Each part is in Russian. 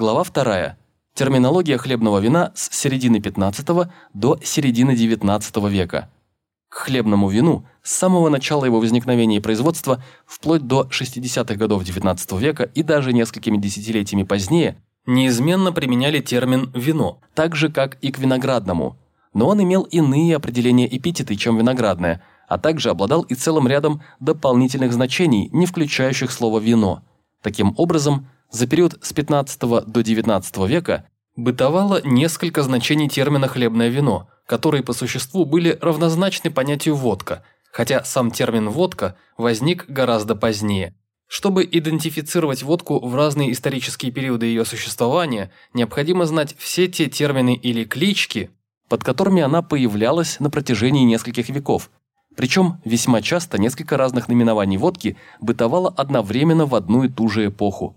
Глава 2. Терминология хлебного вина с середины 15 до середины 19 века. К хлебному вину с самого начала его возникновения и производства вплоть до 60-х годов XIX века и даже несколькими десятилетиями позднее неизменно применяли термин «вино», так же, как и к виноградному. Но он имел иные определения эпитеты, чем виноградное, а также обладал и целым рядом дополнительных значений, не включающих слово «вино». Таким образом, за период с 15 до 19 века бытовало несколько значений термина «хлебное вино», которые по существу были равнозначны понятию «водка», хотя сам термин «водка» возник гораздо позднее. Чтобы идентифицировать водку в разные исторические периоды ее существования, необходимо знать все те термины или клички, под которыми она появлялась на протяжении нескольких веков. Причем весьма часто несколько разных наименований водки бытовало одновременно в одну и ту же эпоху.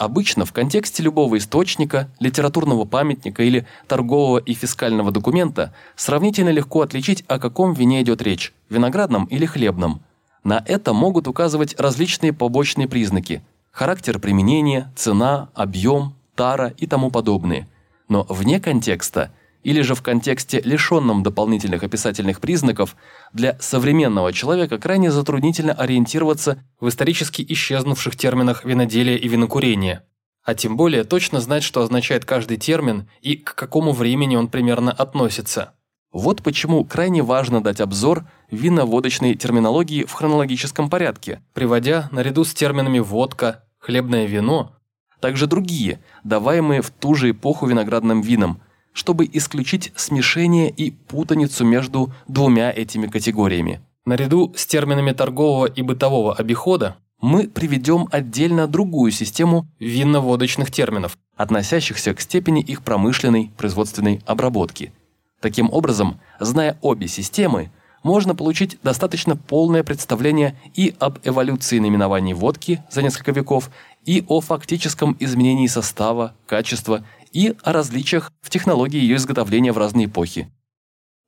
Обычно в контексте любого источника, литературного памятника или торгового и фискального документа сравнительно легко отличить, о каком вине идет речь – виноградном или хлебном. На это могут указывать различные побочные признаки – характер применения, цена, объем, тара и тому подобные. Но вне контекста или же в контексте, лишенном дополнительных описательных признаков, для современного человека крайне затруднительно ориентироваться в исторически исчезнувших терминах виноделия и винокурения. А тем более точно знать, что означает каждый термин и к какому времени он примерно относится. Вот почему крайне важно дать обзор виноводочной терминологии в хронологическом порядке, приводя наряду с терминами «водка», «хлебное вино» также другие, даваемые в ту же эпоху виноградным вином – чтобы исключить смешение и путаницу между двумя этими категориями. Наряду с терминами торгового и бытового обихода мы приведем отдельно другую систему винно-водочных терминов, относящихся к степени их промышленной производственной обработки. Таким образом, зная обе системы, можно получить достаточно полное представление и об эволюции наименований водки за несколько веков, и о фактическом изменении состава, качества и о различиях в технологии ее изготовления в разные эпохи.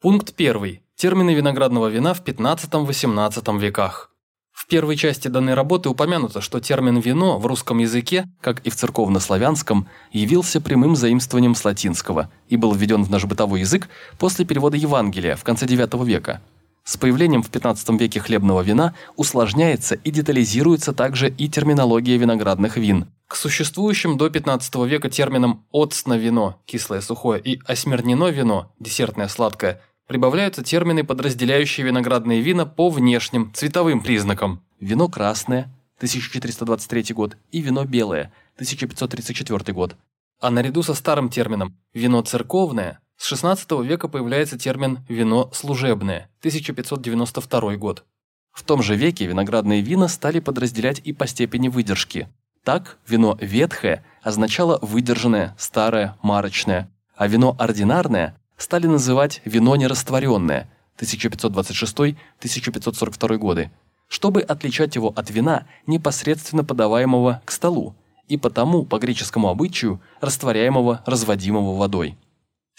Пункт 1. Термины виноградного вина в 15-18 веках. В первой части данной работы упомянуто, что термин «вино» в русском языке, как и в церковно-славянском, явился прямым заимствованием с латинского и был введен в наш бытовой язык после перевода Евангелия в конце IX века. С появлением в XV веке хлебного вина усложняется и детализируется также и терминология виноградных вин, к существующим до 15 века терминам «оцно вино» – кислое сухое и «осмернено вино» – десертное сладкое – прибавляются термины, подразделяющие виноградные вина по внешним цветовым признакам. Вино красное – 1423 год и вино белое – 1534 год. А наряду со старым термином «вино церковное» с XVI века появляется термин «вино служебное» – 1592 год. В том же веке виноградные вина стали подразделять и по степени выдержки – так, вино ветхое означало выдержанное, старое, марочное, а вино ординарное стали называть вино нерастворенное 1526-1542 годы, чтобы отличать его от вина, непосредственно подаваемого к столу, и потому, по греческому обычаю, растворяемого, разводимого водой.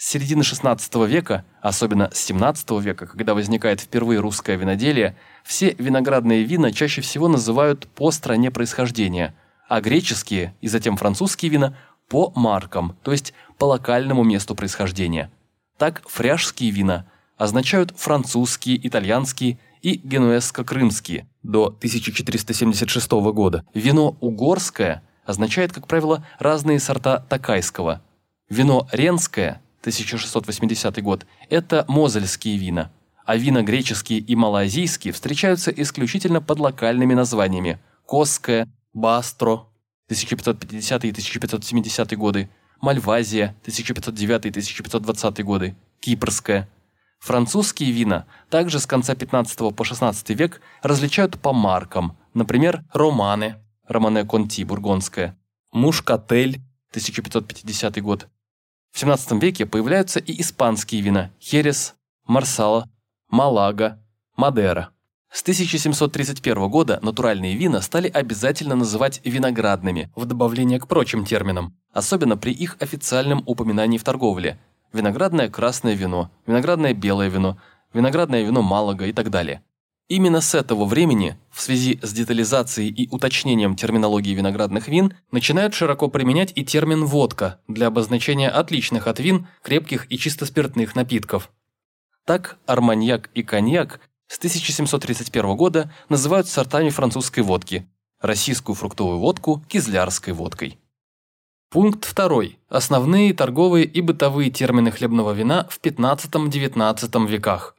С середины XVI века, особенно с XVII века, когда возникает впервые русское виноделие, все виноградные вина чаще всего называют по стране происхождения – а греческие и затем французские вина по маркам, то есть по локальному месту происхождения. Так фряжские вина означают французские, итальянские и генуэзско-крымские до 1476 года. Вино угорское означает, как правило, разные сорта такайского. Вино ренское, 1680 год, это мозельские вина, а вина греческие и малоазийские встречаются исключительно под локальными названиями – Косское, Бастро, 1550 и 1570 годы, Мальвазия, 1509 и 1520 годы, Кипрская. Французские вина также с конца 15 по 16 век различают по маркам, например, Романы, Романе Конти, бургондская, Мушкатель, 1550 год. В 17 веке появляются и испанские вина – Херес, Марсала, Малага, Мадера. С 1731 года натуральные вина стали обязательно называть виноградными, в добавление к прочим терминам, особенно при их официальном упоминании в торговле. Виноградное красное вино, виноградное белое вино, виноградное вино Малага и так далее. Именно с этого времени, в связи с детализацией и уточнением терминологии виноградных вин, начинают широко применять и термин «водка» для обозначения отличных от вин, крепких и чистоспиртных напитков. Так, арманьяк и коньяк с 1731 года называют сортами французской водки, российскую фруктовую водку – кизлярской водкой. Пункт 2. Основные торговые и бытовые термины хлебного вина в 15-19 веках.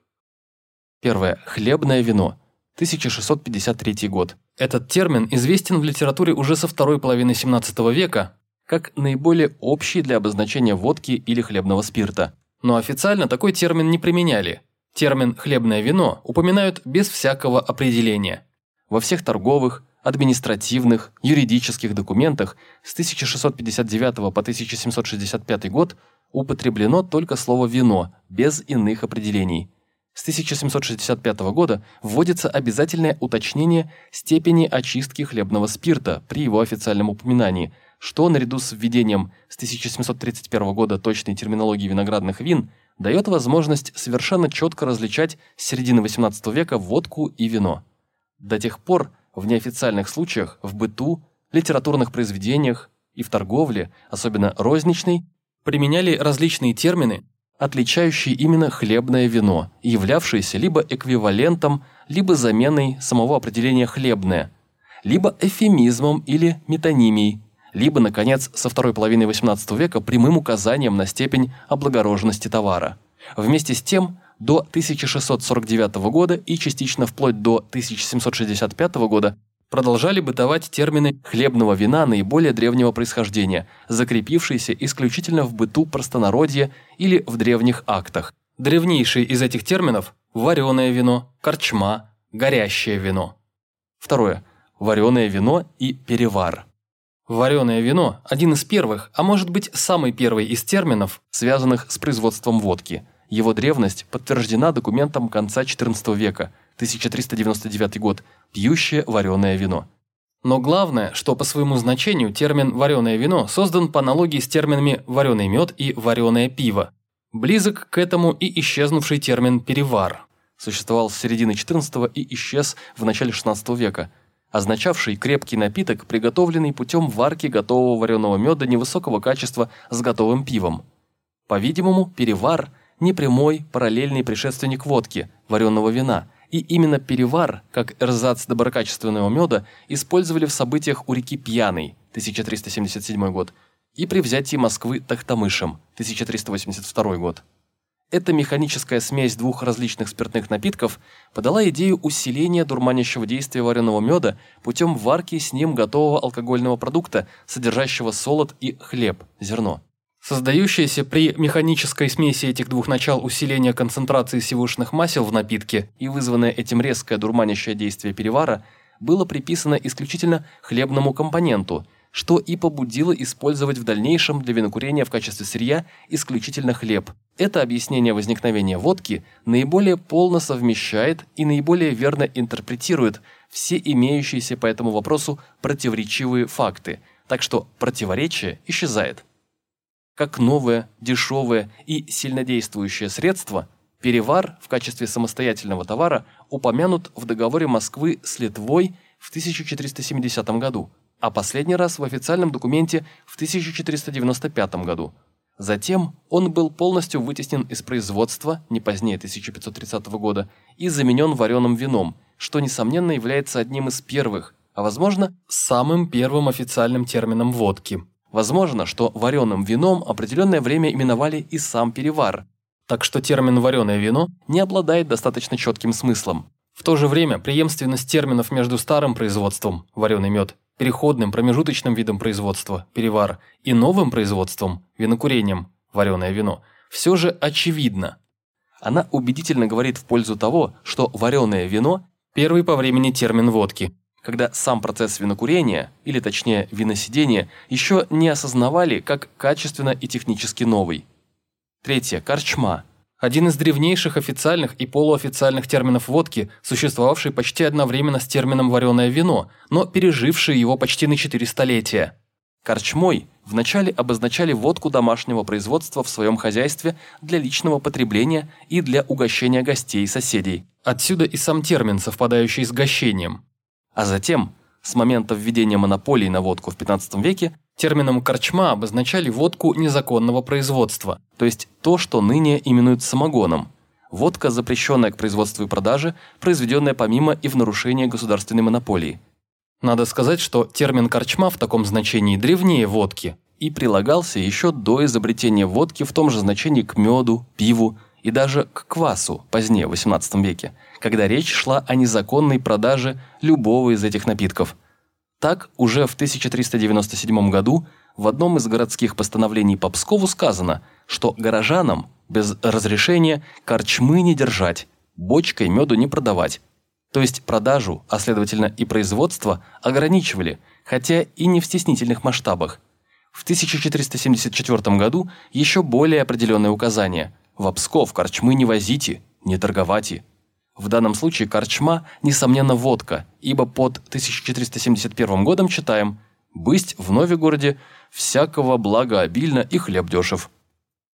Первое. Хлебное вино. 1653 год. Этот термин известен в литературе уже со второй половины 17 века как наиболее общий для обозначения водки или хлебного спирта. Но официально такой термин не применяли. Термин «хлебное вино» упоминают без всякого определения. Во всех торговых, административных, юридических документах с 1659 по 1765 год употреблено только слово «вино» без иных определений – с 1765 года вводится обязательное уточнение степени очистки хлебного спирта при его официальном упоминании, что наряду с введением с 1731 года точной терминологии виноградных вин дает возможность совершенно четко различать с середины XVIII века водку и вино. До тех пор в неофициальных случаях, в быту, литературных произведениях и в торговле, особенно розничной, применяли различные термины, отличающие именно хлебное вино, являвшееся либо эквивалентом, либо заменой самого определения «хлебное», либо эфемизмом или метонимией, либо, наконец, со второй половины XVIII века прямым указанием на степень облагороженности товара. Вместе с тем, до 1649 года и частично вплоть до 1765 года продолжали бытовать термины хлебного вина наиболее древнего происхождения, закрепившиеся исключительно в быту простонародья или в древних актах. Древнейшие из этих терминов – вареное вино, корчма, горящее вино. Второе – вареное вино и перевар. Вареное вино – один из первых, а может быть самый первый из терминов, связанных с производством водки. Его древность подтверждена документом конца XIV века – 1399 год, пьющее вареное вино. Но главное, что по своему значению термин «вареное вино» создан по аналогии с терминами «вареный мед» и «вареное пиво». Близок к этому и исчезнувший термин «перевар». Существовал с середины XIV и исчез в начале XVI века, означавший крепкий напиток, приготовленный путем варки готового вареного меда невысокого качества с готовым пивом. По-видимому, перевар – непрямой параллельный предшественник водки, вареного вина – и именно перевар, как эрзац доброкачественного меда, использовали в событиях у реки Пьяной, 1377 год, и при взятии Москвы Тахтамышем, 1382 год. Эта механическая смесь двух различных спиртных напитков подала идею усиления дурманящего действия вареного меда путем варки с ним готового алкогольного продукта, содержащего солод и хлеб, зерно. Создающееся при механической смеси этих двух начал усиление концентрации сивушных масел в напитке и вызванное этим резкое дурманящее действие перевара было приписано исключительно хлебному компоненту, что и побудило использовать в дальнейшем для винокурения в качестве сырья исключительно хлеб. Это объяснение возникновения водки наиболее полно совмещает и наиболее верно интерпретирует все имеющиеся по этому вопросу противоречивые факты, так что противоречие исчезает. Как новое, дешевое и сильнодействующее средство, перевар в качестве самостоятельного товара упомянут в договоре Москвы с Литвой в 1470 году, а последний раз в официальном документе в 1495 году. Затем он был полностью вытеснен из производства, не позднее 1530 года, и заменен вареным вином, что, несомненно, является одним из первых, а возможно, самым первым официальным термином водки. Возможно, что вареным вином определенное время именовали и сам перевар, так что термин «вареное вино» не обладает достаточно четким смыслом. В то же время преемственность терминов между старым производством – вареный мед, переходным промежуточным видом производства – перевар и новым производством – винокурением – вареное вино – все же очевидна. Она убедительно говорит в пользу того, что вареное вино – первый по времени термин водки – когда сам процесс винокурения, или точнее виносидения, еще не осознавали как качественно и технически новый. Третье. Корчма. Один из древнейших официальных и полуофициальных терминов водки, существовавший почти одновременно с термином «вареное вино», но переживший его почти на четыре столетия. Корчмой вначале обозначали водку домашнего производства в своем хозяйстве для личного потребления и для угощения гостей и соседей. Отсюда и сам термин, совпадающий с гощением. А затем, с момента введения монополии на водку в 15 веке, термином «корчма» обозначали водку незаконного производства, то есть то, что ныне именуют самогоном. Водка, запрещенная к производству и продаже, произведенная помимо и в нарушение государственной монополии – надо сказать, что термин «корчма» в таком значении древнее водки и прилагался еще до изобретения водки в том же значении к меду, пиву и даже к квасу позднее, в XVIII веке, когда речь шла о незаконной продаже любого из этих напитков. Так, уже в 1397 году в одном из городских постановлений по Пскову сказано, что горожанам без разрешения корчмы не держать, бочкой меду не продавать, то есть продажу, а следовательно и производство, ограничивали, хотя и не в стеснительных масштабах. В 1474 году еще более определенные указания. В Псков корчмы не возите, не торговайте. В данном случае корчма, несомненно, водка, ибо под 1471 годом читаем «Бысть в Новигороде всякого блага обильно и хлеб дешев».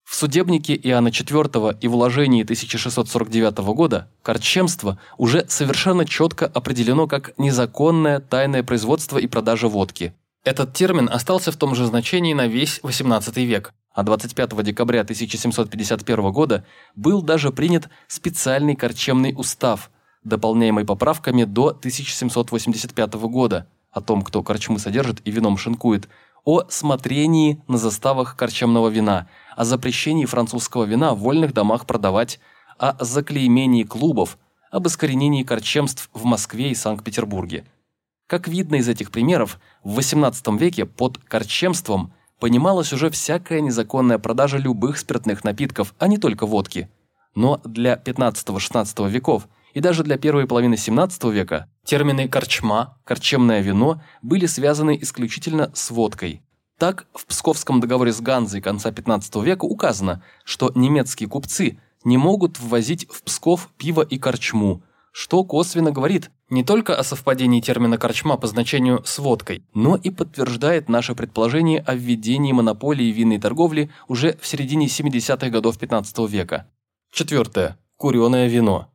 В судебнике Иоанна IV и в уложении 1649 года корчемство уже совершенно четко определено как незаконное тайное производство и продажа водки. Этот термин остался в том же значении на весь XVIII век, а 25 декабря 1751 года был даже принят специальный корчемный устав, дополняемый поправками до 1785 года, о том, кто корчмы содержит и вином шинкует, о смотрении на заставах корчемного вина – о запрещении французского вина в вольных домах продавать, о заклеймении клубов, об искоренении корчемств в Москве и Санкт-Петербурге. Как видно из этих примеров, в XVIII веке под корчемством понималась уже всякая незаконная продажа любых спиртных напитков, а не только водки. Но для XV-XVI веков и даже для первой половины XVII века термины «корчма», «корчемное вино» были связаны исключительно с водкой. Так, в Псковском договоре с Ганзой конца 15 века указано, что немецкие купцы не могут ввозить в Псков пиво и корчму, что косвенно говорит не только о совпадении термина «корчма» по значению с водкой, но и подтверждает наше предположение о введении монополии винной торговли уже в середине 70-х годов 15 века. Четвертое. Куреное вино.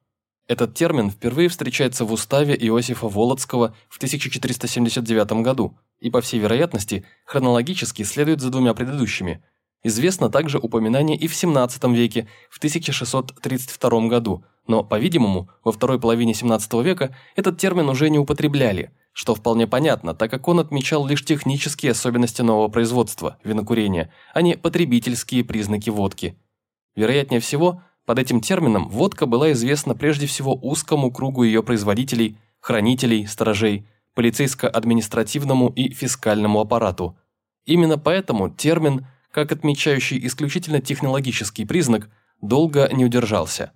Этот термин впервые встречается в уставе Иосифа Володского в 1479 году и, по всей вероятности, хронологически следует за двумя предыдущими. Известно также упоминание и в 17 веке, в 1632 году, но, по-видимому, во второй половине 17 века этот термин уже не употребляли, что вполне понятно, так как он отмечал лишь технические особенности нового производства, винокурения, а не потребительские признаки водки. Вероятнее всего, под этим термином водка была известна прежде всего узкому кругу ее производителей, хранителей, сторожей, полицейско-административному и фискальному аппарату. Именно поэтому термин, как отмечающий исключительно технологический признак, долго не удержался.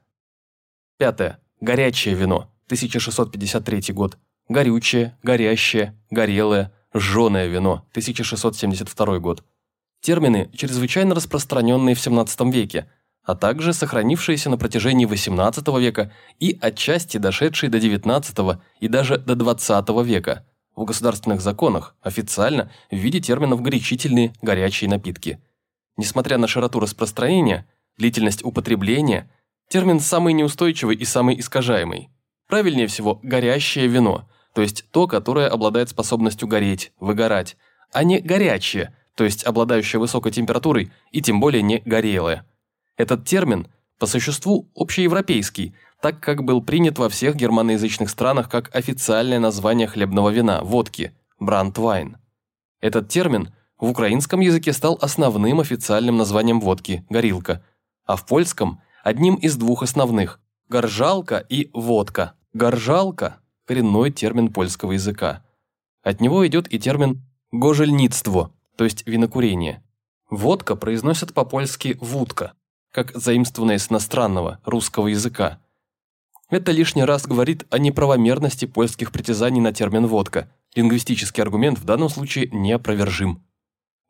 Пятое. Горячее вино. 1653 год. Горючее, горящее, горелое, жженое вино. 1672 год. Термины, чрезвычайно распространенные в 17 веке – а также сохранившиеся на протяжении XVIII века и отчасти дошедшие до XIX и даже до XX века в государственных законах, официально в виде терминов горячительные, горячие напитки. Несмотря на широту распространения, длительность употребления, термин самый неустойчивый и самый искажаемый. Правильнее всего «горящее вино», то есть то, которое обладает способностью гореть, выгорать, а не «горячее», то есть обладающее высокой температурой и тем более не горелое. Этот термин по существу общеевропейский, так как был принят во всех германоязычных странах как официальное название хлебного вина – водки – брандвайн. Этот термин в украинском языке стал основным официальным названием водки – горилка, а в польском – одним из двух основных – горжалка и водка. Горжалка – коренной термин польского языка. От него идет и термин «гожельництво», то есть винокурение. Водка произносят по-польски «вудка», как заимствованное с иностранного, русского языка. Это лишний раз говорит о неправомерности польских притязаний на термин «водка». Лингвистический аргумент в данном случае неопровержим.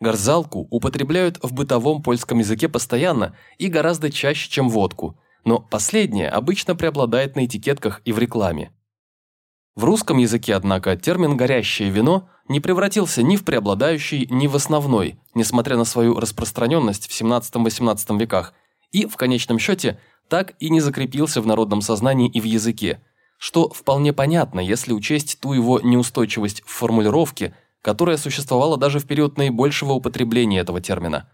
Горзалку употребляют в бытовом польском языке постоянно и гораздо чаще, чем водку, но последняя обычно преобладает на этикетках и в рекламе. В русском языке, однако, термин «горящее вино» не превратился ни в преобладающий, ни в основной, несмотря на свою распространенность в 17-18 веках, и, в конечном счете, так и не закрепился в народном сознании и в языке, что вполне понятно, если учесть ту его неустойчивость в формулировке, которая существовала даже в период наибольшего употребления этого термина.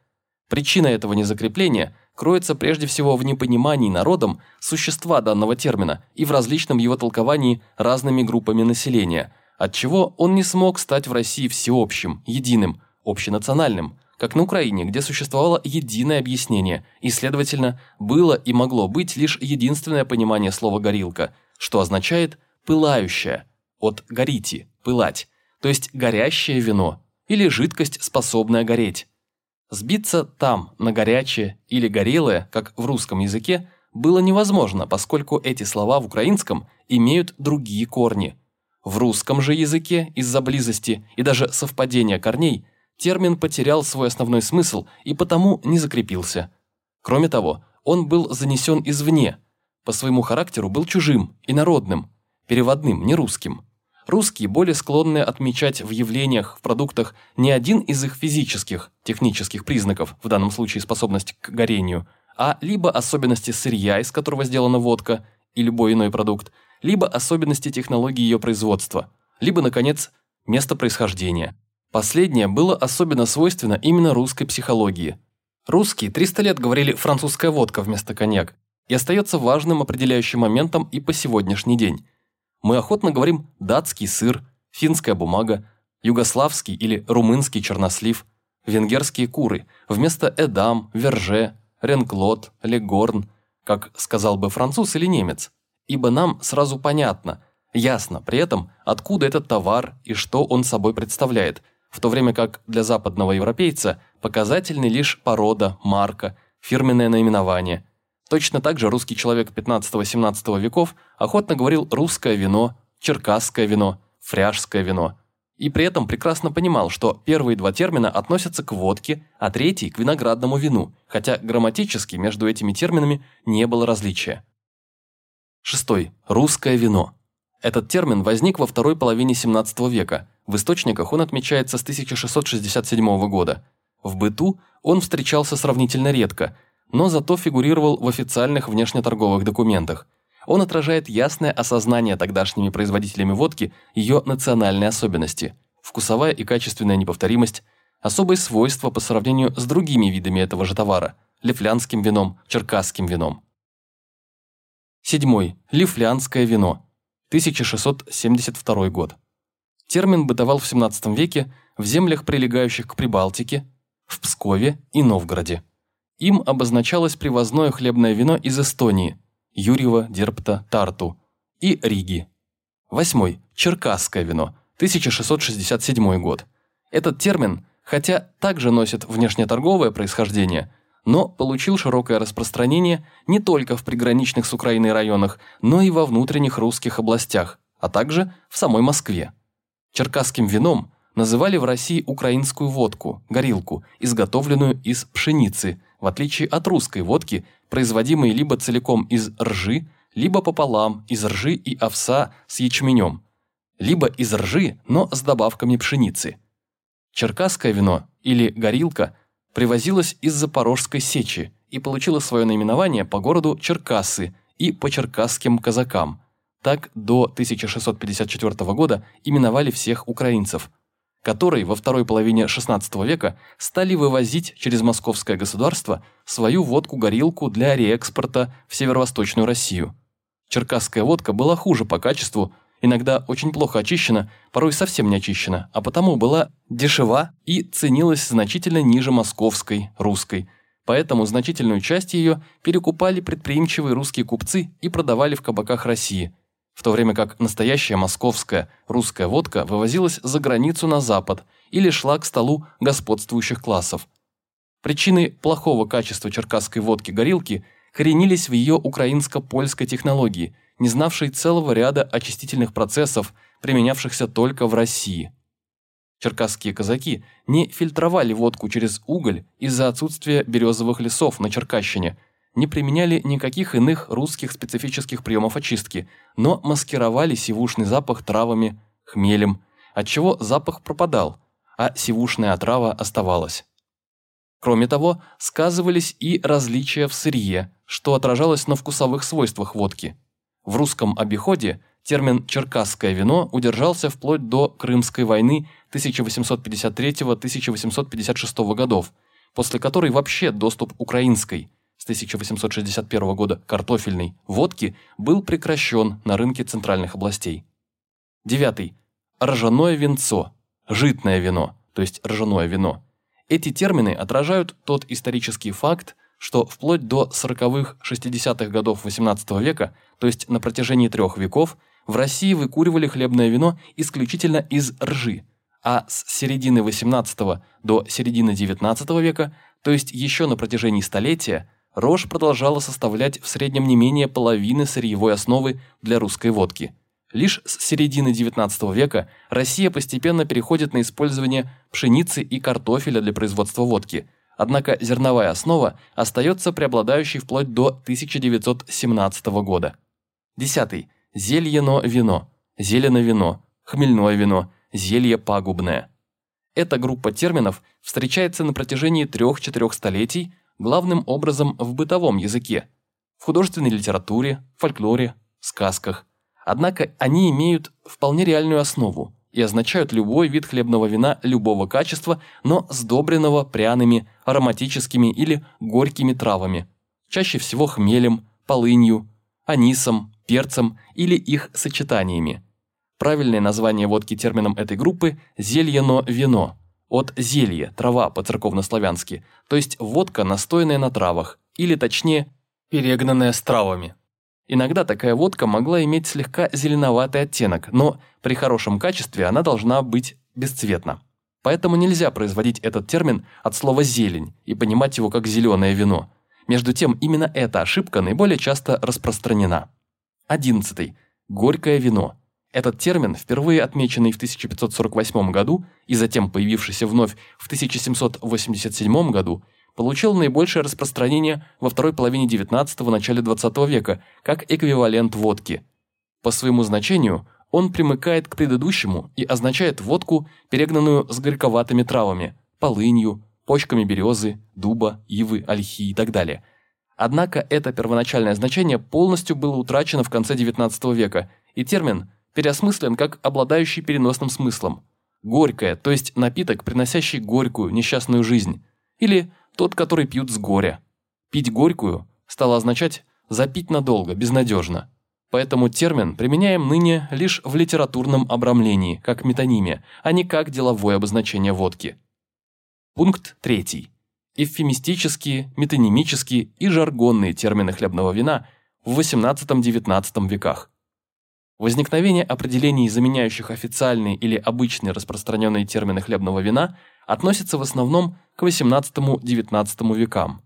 Причина этого незакрепления кроется прежде всего в непонимании народом существа данного термина и в различном его толковании разными группами населения – отчего он не смог стать в России всеобщим, единым, общенациональным, как на Украине, где существовало единое объяснение, и, следовательно, было и могло быть лишь единственное понимание слова «горилка», что означает «пылающее», от «горити» – «пылать», то есть горящее вино или жидкость, способная гореть. Сбиться там, на горячее или горелое, как в русском языке, было невозможно, поскольку эти слова в украинском имеют другие корни – в русском же языке из-за близости и даже совпадения корней термин потерял свой основной смысл и потому не закрепился. Кроме того, он был занесен извне, по своему характеру был чужим, инородным, переводным, не русским. Русские более склонны отмечать в явлениях, в продуктах не один из их физических, технических признаков, в данном случае способность к горению, а либо особенности сырья, из которого сделана водка, и любой иной продукт, либо особенности технологии ее производства, либо, наконец, место происхождения. Последнее было особенно свойственно именно русской психологии. Русские 300 лет говорили «французская водка» вместо коньяк, и остается важным определяющим моментом и по сегодняшний день. Мы охотно говорим «датский сыр», «финская бумага», «югославский» или «румынский чернослив», «венгерские куры» вместо «эдам», «верже», «ренклот», «легорн», как сказал бы француз или немец ибо нам сразу понятно, ясно при этом, откуда этот товар и что он собой представляет, в то время как для западного европейца показательны лишь порода, марка, фирменное наименование. Точно так же русский человек 15-17 веков охотно говорил «русское вино», «черкасское вино», «фряжское вино», и при этом прекрасно понимал, что первые два термина относятся к водке, а третий – к виноградному вину, хотя грамматически между этими терминами не было различия. Шестой. Русское вино. Этот термин возник во второй половине 17 века. В источниках он отмечается с 1667 года. В быту он встречался сравнительно редко, но зато фигурировал в официальных внешнеторговых документах. Он отражает ясное осознание тогдашними производителями водки ее национальной особенности, вкусовая и качественная неповторимость, особые свойства по сравнению с другими видами этого же товара – лифлянским вином, черкасским вином. Седьмой. Лифлянское вино. 1672 год. Термин бытовал в 17 веке в землях, прилегающих к Прибалтике, в Пскове и Новгороде. Им обозначалось привозное хлебное вино из Эстонии, Юрьева, Дерпта, Тарту и Риги. Восьмой. Черкасское вино. 1667 год. Этот термин, хотя также носит внешнеторговое происхождение – но получил широкое распространение не только в приграничных с Украиной районах, но и во внутренних русских областях, а также в самой Москве. Черкасским вином называли в России украинскую водку, горилку, изготовленную из пшеницы, в отличие от русской водки, производимой либо целиком из ржи, либо пополам из ржи и овса с ячменем, либо из ржи, но с добавками пшеницы. Черкасское вино или горилка – привозилась из Запорожской сечи и получила свое наименование по городу Черкассы и по черкасским казакам. Так до 1654 года именовали всех украинцев, которые во второй половине XVI века стали вывозить через московское государство свою водку-горилку для реэкспорта в северо-восточную Россию. Черкасская водка была хуже по качеству, иногда очень плохо очищена, порой совсем не очищена, а потому была дешева и ценилась значительно ниже московской, русской. Поэтому значительную часть ее перекупали предприимчивые русские купцы и продавали в кабаках России, в то время как настоящая московская русская водка вывозилась за границу на запад или шла к столу господствующих классов. Причины плохого качества черкасской водки-горилки коренились в ее украинско-польской технологии – не знавший целого ряда очистительных процессов, применявшихся только в России. Черкасские казаки не фильтровали водку через уголь из-за отсутствия березовых лесов на Черкащине, не применяли никаких иных русских специфических приемов очистки, но маскировали сивушный запах травами, хмелем, отчего запах пропадал, а сивушная отрава оставалась. Кроме того, сказывались и различия в сырье, что отражалось на вкусовых свойствах водки. В русском обиходе термин «черкасское вино» удержался вплоть до Крымской войны 1853-1856 годов, после которой вообще доступ украинской с 1861 года картофельной водки был прекращен на рынке центральных областей. Девятый. Ржаное винцо, житное вино, то есть ржаное вино. Эти термины отражают тот исторический факт, что вплоть до 40-х-60-х годов XVIII века, то есть на протяжении трех веков, в России выкуривали хлебное вино исключительно из ржи, а с середины XVIII до середины XIX века, то есть еще на протяжении столетия, рожь продолжала составлять в среднем не менее половины сырьевой основы для русской водки. Лишь с середины XIX века Россия постепенно переходит на использование пшеницы и картофеля для производства водки – Однако зерновая основа остается преобладающей вплоть до 1917 года. Десятый. Зельено вино, зелено вино, хмельное вино, зелье пагубное. Эта группа терминов встречается на протяжении трех-четырех столетий главным образом в бытовом языке, в художественной литературе, фольклоре, сказках. Однако они имеют вполне реальную основу и означают любой вид хлебного вина любого качества, но сдобренного пряными, ароматическими или горькими травами, чаще всего хмелем, полынью, анисом, перцем или их сочетаниями. Правильное название водки термином этой группы – зельено-вино, от зелье, трава по-церковнославянски, то есть водка, настоянная на травах, или точнее, перегнанная с травами. Иногда такая водка могла иметь слегка зеленоватый оттенок, но при хорошем качестве она должна быть бесцветна. Поэтому нельзя производить этот термин от слова «зелень» и понимать его как «зеленое вино». Между тем, именно эта ошибка наиболее часто распространена. 11. Горькое вино. Этот термин, впервые отмеченный в 1548 году и затем появившийся вновь в 1787 году, получил наибольшее распространение во второй половине XIX – начале XX века, как эквивалент водки. По своему значению он примыкает к предыдущему и означает водку, перегнанную с горьковатыми травами – полынью, почками березы, дуба, ивы, ольхи и так далее. Однако это первоначальное значение полностью было утрачено в конце XIX века, и термин переосмыслен как обладающий переносным смыслом. Горькое, то есть напиток, приносящий горькую, несчастную жизнь. Или тот, который пьют с горя. Пить горькую стало означать запить надолго, безнадежно. Поэтому термин применяем ныне лишь в литературном обрамлении, как метонимия, а не как деловое обозначение водки. Пункт третий. Эвфемистические, метонимические и жаргонные термины хлебного вина в XVIII-XIX веках. Возникновение определений, заменяющих официальные или обычные распространенные термины хлебного вина, относится в основном к XVIII-XIX векам.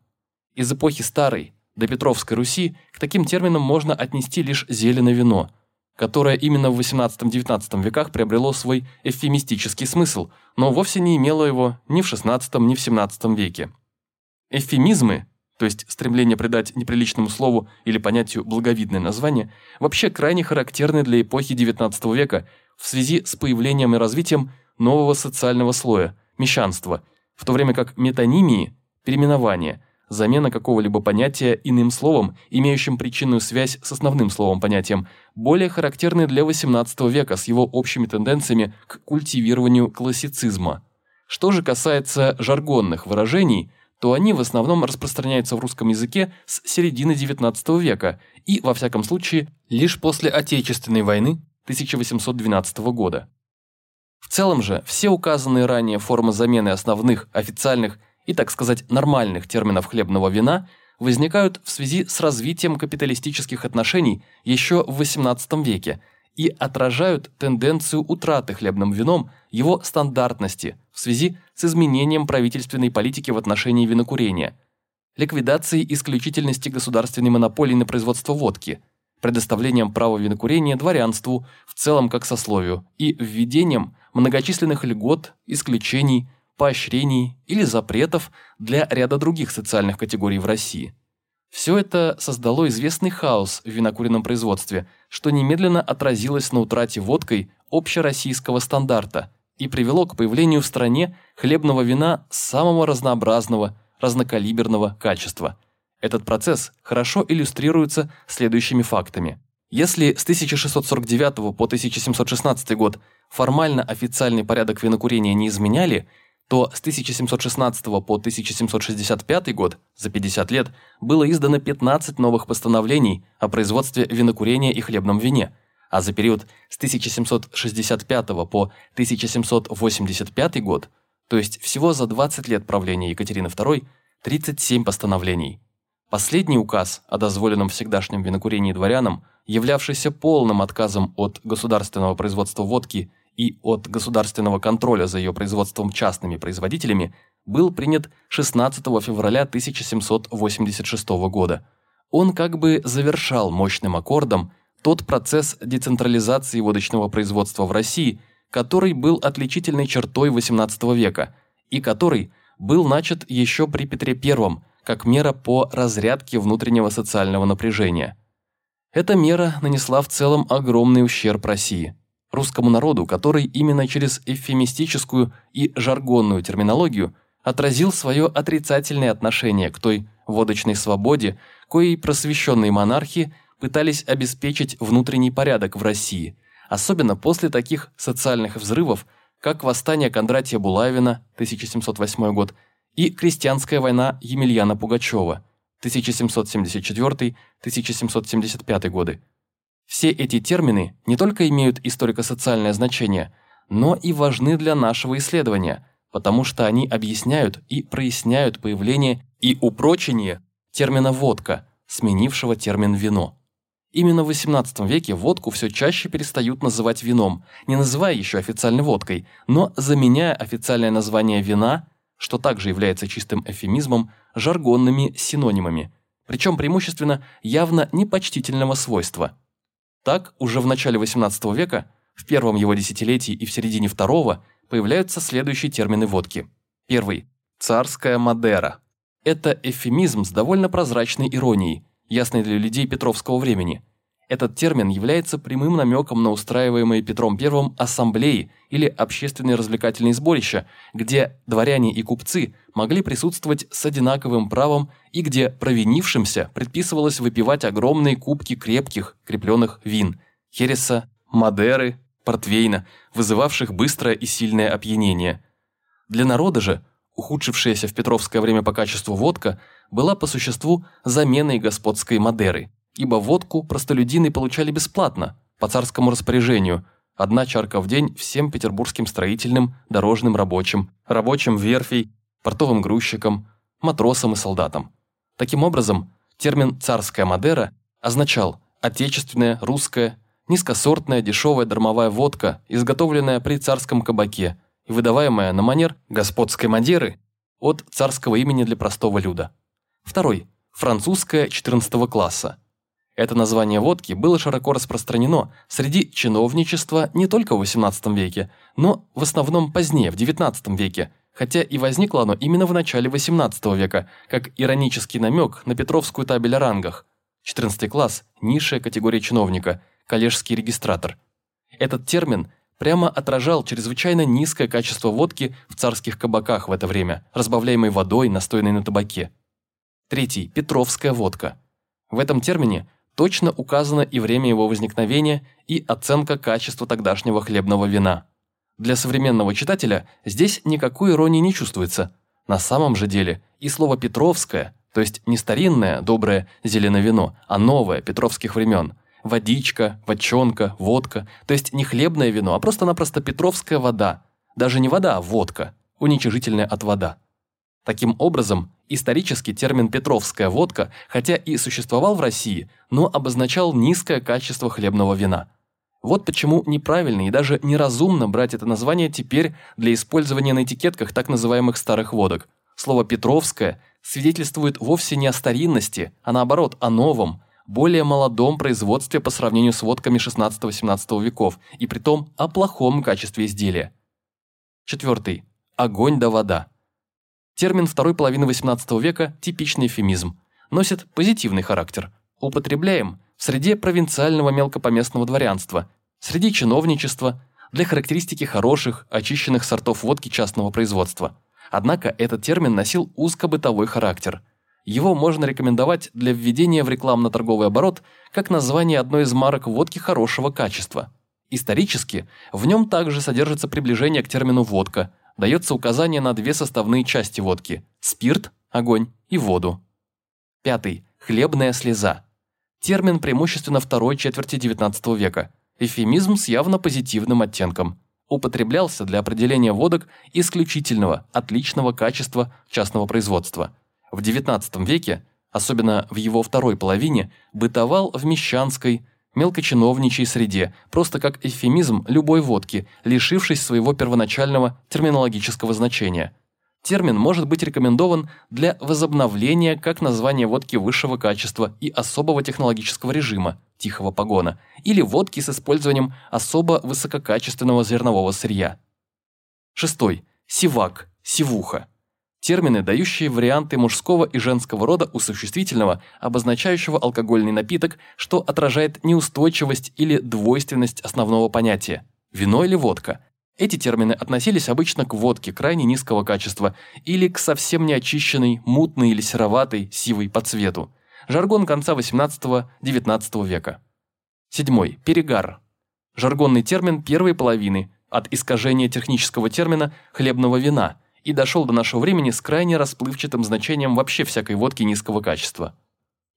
Из эпохи Старой до Петровской Руси к таким терминам можно отнести лишь зеленое вино, которое именно в XVIII-XIX веках приобрело свой эвфемистический смысл, но вовсе не имело его ни в XVI, ни в XVII веке. Эвфемизмы то есть стремление придать неприличному слову или понятию благовидное название, вообще крайне характерны для эпохи XIX века в связи с появлением и развитием нового социального слоя – мещанства, в то время как метонимии – переименование, замена какого-либо понятия иным словом, имеющим причинную связь с основным словом-понятием, более характерны для XVIII века с его общими тенденциями к культивированию классицизма. Что же касается жаргонных выражений – то они в основном распространяются в русском языке с середины XIX века и, во всяком случае, лишь после Отечественной войны 1812 года. В целом же, все указанные ранее формы замены основных, официальных и, так сказать, нормальных терминов хлебного вина возникают в связи с развитием капиталистических отношений еще в XVIII веке и отражают тенденцию утраты хлебным вином его стандартности в связи с изменением правительственной политики в отношении винокурения, ликвидацией исключительности государственной монополии на производство водки, предоставлением права винокурения дворянству в целом как сословию и введением многочисленных льгот, исключений, поощрений или запретов для ряда других социальных категорий в России. Все это создало известный хаос в винокуренном производстве, что немедленно отразилось на утрате водкой общероссийского стандарта и привело к появлению в стране хлебного вина самого разнообразного, разнокалиберного качества. Этот процесс хорошо иллюстрируется следующими фактами. Если с 1649 по 1716 год формально официальный порядок винокурения не изменяли – то с 1716 по 1765 год, за 50 лет, было издано 15 новых постановлений о производстве винокурения и хлебном вине, а за период с 1765 по 1785 год, то есть всего за 20 лет правления Екатерины II, 37 постановлений. Последний указ о дозволенном всегдашнем винокурении дворянам, являвшийся полным отказом от государственного производства водки и от государственного контроля за ее производством частными производителями был принят 16 февраля 1786 года. Он как бы завершал мощным аккордом тот процесс децентрализации водочного производства в России, который был отличительной чертой XVIII века и который был начат еще при Петре I как мера по разрядке внутреннего социального напряжения. Эта мера нанесла в целом огромный ущерб России – русскому народу, который именно через эвфемистическую и жаргонную терминологию отразил свое отрицательное отношение к той водочной свободе, коей просвещенные монархи пытались обеспечить внутренний порядок в России, особенно после таких социальных взрывов, как восстание Кондратия Булавина, 1708 год, и крестьянская война Емельяна Пугачева, 1774-1775 годы. Все эти термины не только имеют историко-социальное значение, но и важны для нашего исследования, потому что они объясняют и проясняют появление и упрочение термина «водка», сменившего термин «вино». Именно в XVIII веке водку все чаще перестают называть вином, не называя еще официальной водкой, но заменяя официальное название вина, что также является чистым эвфемизмом, жаргонными синонимами, причем преимущественно явно непочтительного свойства – так, уже в начале XVIII века, в первом его десятилетии и в середине второго, появляются следующие термины водки. Первый – царская Мадера. Это эвфемизм с довольно прозрачной иронией, ясной для людей Петровского времени. Этот термин является прямым намеком на устраиваемые Петром I ассамблеи или общественные развлекательные сборища, где дворяне и купцы могли присутствовать с одинаковым правом и где провинившимся предписывалось выпивать огромные кубки крепких, крепленных вин – хереса, мадеры, портвейна, вызывавших быстрое и сильное опьянение. Для народа же ухудшившаяся в Петровское время по качеству водка была по существу заменой господской мадеры, ибо водку простолюдины получали бесплатно, по царскому распоряжению – одна чарка в день всем петербургским строительным, дорожным рабочим, рабочим верфей, портовым грузчикам, матросам и солдатам. Таким образом, термин «царская Мадера» означал отечественная, русская, низкосортная дешевая дармовая водка, изготовленная при царском кабаке и выдаваемая на манер господской Мадеры от царского имени для простого люда. Второй – французская 14 класса – это название водки было широко распространено среди чиновничества не только в XVIII веке, но в основном позднее, в XIX веке, хотя и возникло оно именно в начале XVIII века, как иронический намек на Петровскую табель о рангах. 14 класс – низшая категория чиновника, коллежский регистратор. Этот термин прямо отражал чрезвычайно низкое качество водки в царских кабаках в это время, разбавляемой водой, настойной на табаке. Третий – Петровская водка. В этом термине – точно указано и время его возникновения, и оценка качества тогдашнего хлебного вина. Для современного читателя здесь никакой иронии не чувствуется. На самом же деле и слово «петровское», то есть не старинное, доброе зеленое вино, а новое, петровских времен, водичка, водчонка, водка, то есть не хлебное вино, а просто-напросто петровская вода, даже не вода, а водка, уничижительная от вода. Таким образом, исторический термин «петровская водка», хотя и существовал в России, но обозначал низкое качество хлебного вина. Вот почему неправильно и даже неразумно брать это название теперь для использования на этикетках так называемых старых водок. Слово «петровское» свидетельствует вовсе не о старинности, а наоборот, о новом, более молодом производстве по сравнению с водками 16-18 веков, и притом о плохом качестве изделия. Четвертый. Огонь да вода. Термин второй половины XVIII века – типичный эфемизм. носит позитивный характер. Употребляем среде провинциального мелкопоместного дворянства, среди чиновничества, для характеристики хороших, очищенных сортов водки частного производства. Однако этот термин носил узкобытовой характер. Его можно рекомендовать для введения в рекламно-торговый оборот как название одной из марок водки хорошего качества. Исторически в нем также содержится приближение к термину «водка», дается указание на две составные части водки – спирт, огонь и воду. Пятый. Хлебная слеза. Термин преимущественно второй четверти XIX века. Эфемизм с явно позитивным оттенком. Употреблялся для определения водок исключительного, отличного качества частного производства. В XIX веке, особенно в его второй половине, бытовал в мещанской, мелкочиновничьей среде, просто как эвфемизм любой водки, лишившись своего первоначального терминологического значения. Термин может быть рекомендован для возобновления как названия водки высшего качества и особого технологического режима, тихого погона, или водки с использованием особо высококачественного зернового сырья. Шестой. Сивак, сивуха. Термины, дающие варианты мужского и женского рода у существительного, обозначающего алкогольный напиток, что отражает неустойчивость или двойственность основного понятия – вино или водка. Эти термины относились обычно к водке крайне низкого качества или к совсем неочищенной, мутной или сероватой, сивой по цвету. Жаргон конца XVIII-XIX века. Седьмой. Перегар. Жаргонный термин первой половины, от искажения технического термина «хлебного вина», и дошел до нашего времени с крайне расплывчатым значением вообще всякой водки низкого качества.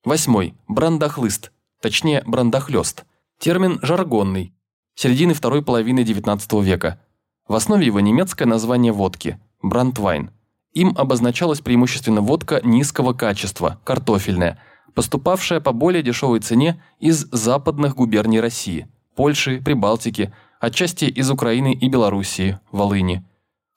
Восьмой. Брандахлыст, точнее брандахлёст. Термин жаргонный, середины второй половины XIX века. В основе его немецкое название водки – брандвайн. Им обозначалась преимущественно водка низкого качества, картофельная, поступавшая по более дешевой цене из западных губерний России – Польши, Прибалтики, отчасти из Украины и Белоруссии, Волыни –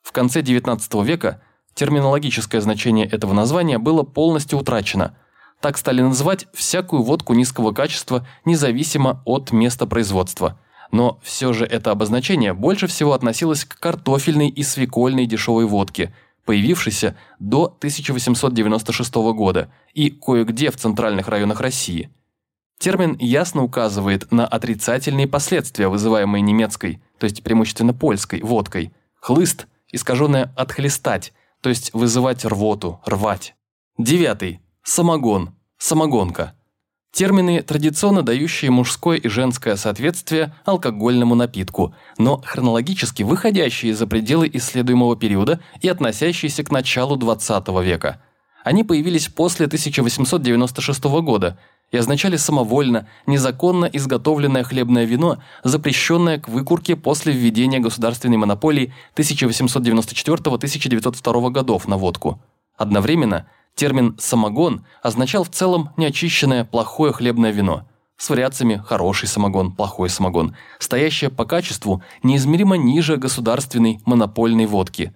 в конце XIX века терминологическое значение этого названия было полностью утрачено. Так стали называть всякую водку низкого качества независимо от места производства. Но все же это обозначение больше всего относилось к картофельной и свекольной дешевой водке, появившейся до 1896 года и кое-где в центральных районах России. Термин ясно указывает на отрицательные последствия, вызываемые немецкой, то есть преимущественно польской, водкой. Хлыст – искаженное «отхлестать», то есть вызывать рвоту, рвать. Девятый. Самогон, самогонка. Термины, традиционно дающие мужское и женское соответствие алкогольному напитку, но хронологически выходящие за пределы исследуемого периода и относящиеся к началу XX века. Они появились после 1896 года – и означали самовольно, незаконно изготовленное хлебное вино, запрещенное к выкурке после введения государственной монополии 1894-1902 годов на водку. Одновременно термин «самогон» означал в целом неочищенное плохое хлебное вино с вариациями «хороший самогон», «плохой самогон», стоящее по качеству неизмеримо ниже государственной монопольной водки.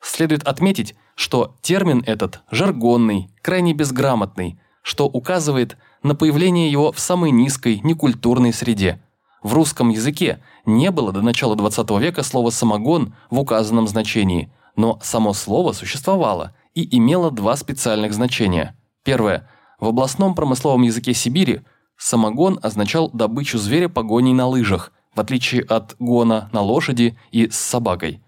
Следует отметить, что термин этот жаргонный, крайне безграмотный, что указывает на появление его в самой низкой, некультурной среде. В русском языке не было до начала XX века слова «самогон» в указанном значении, но само слово существовало и имело два специальных значения. Первое. В областном промысловом языке Сибири самогон означал добычу зверя погоней на лыжах, в отличие от гона на лошади и с собакой.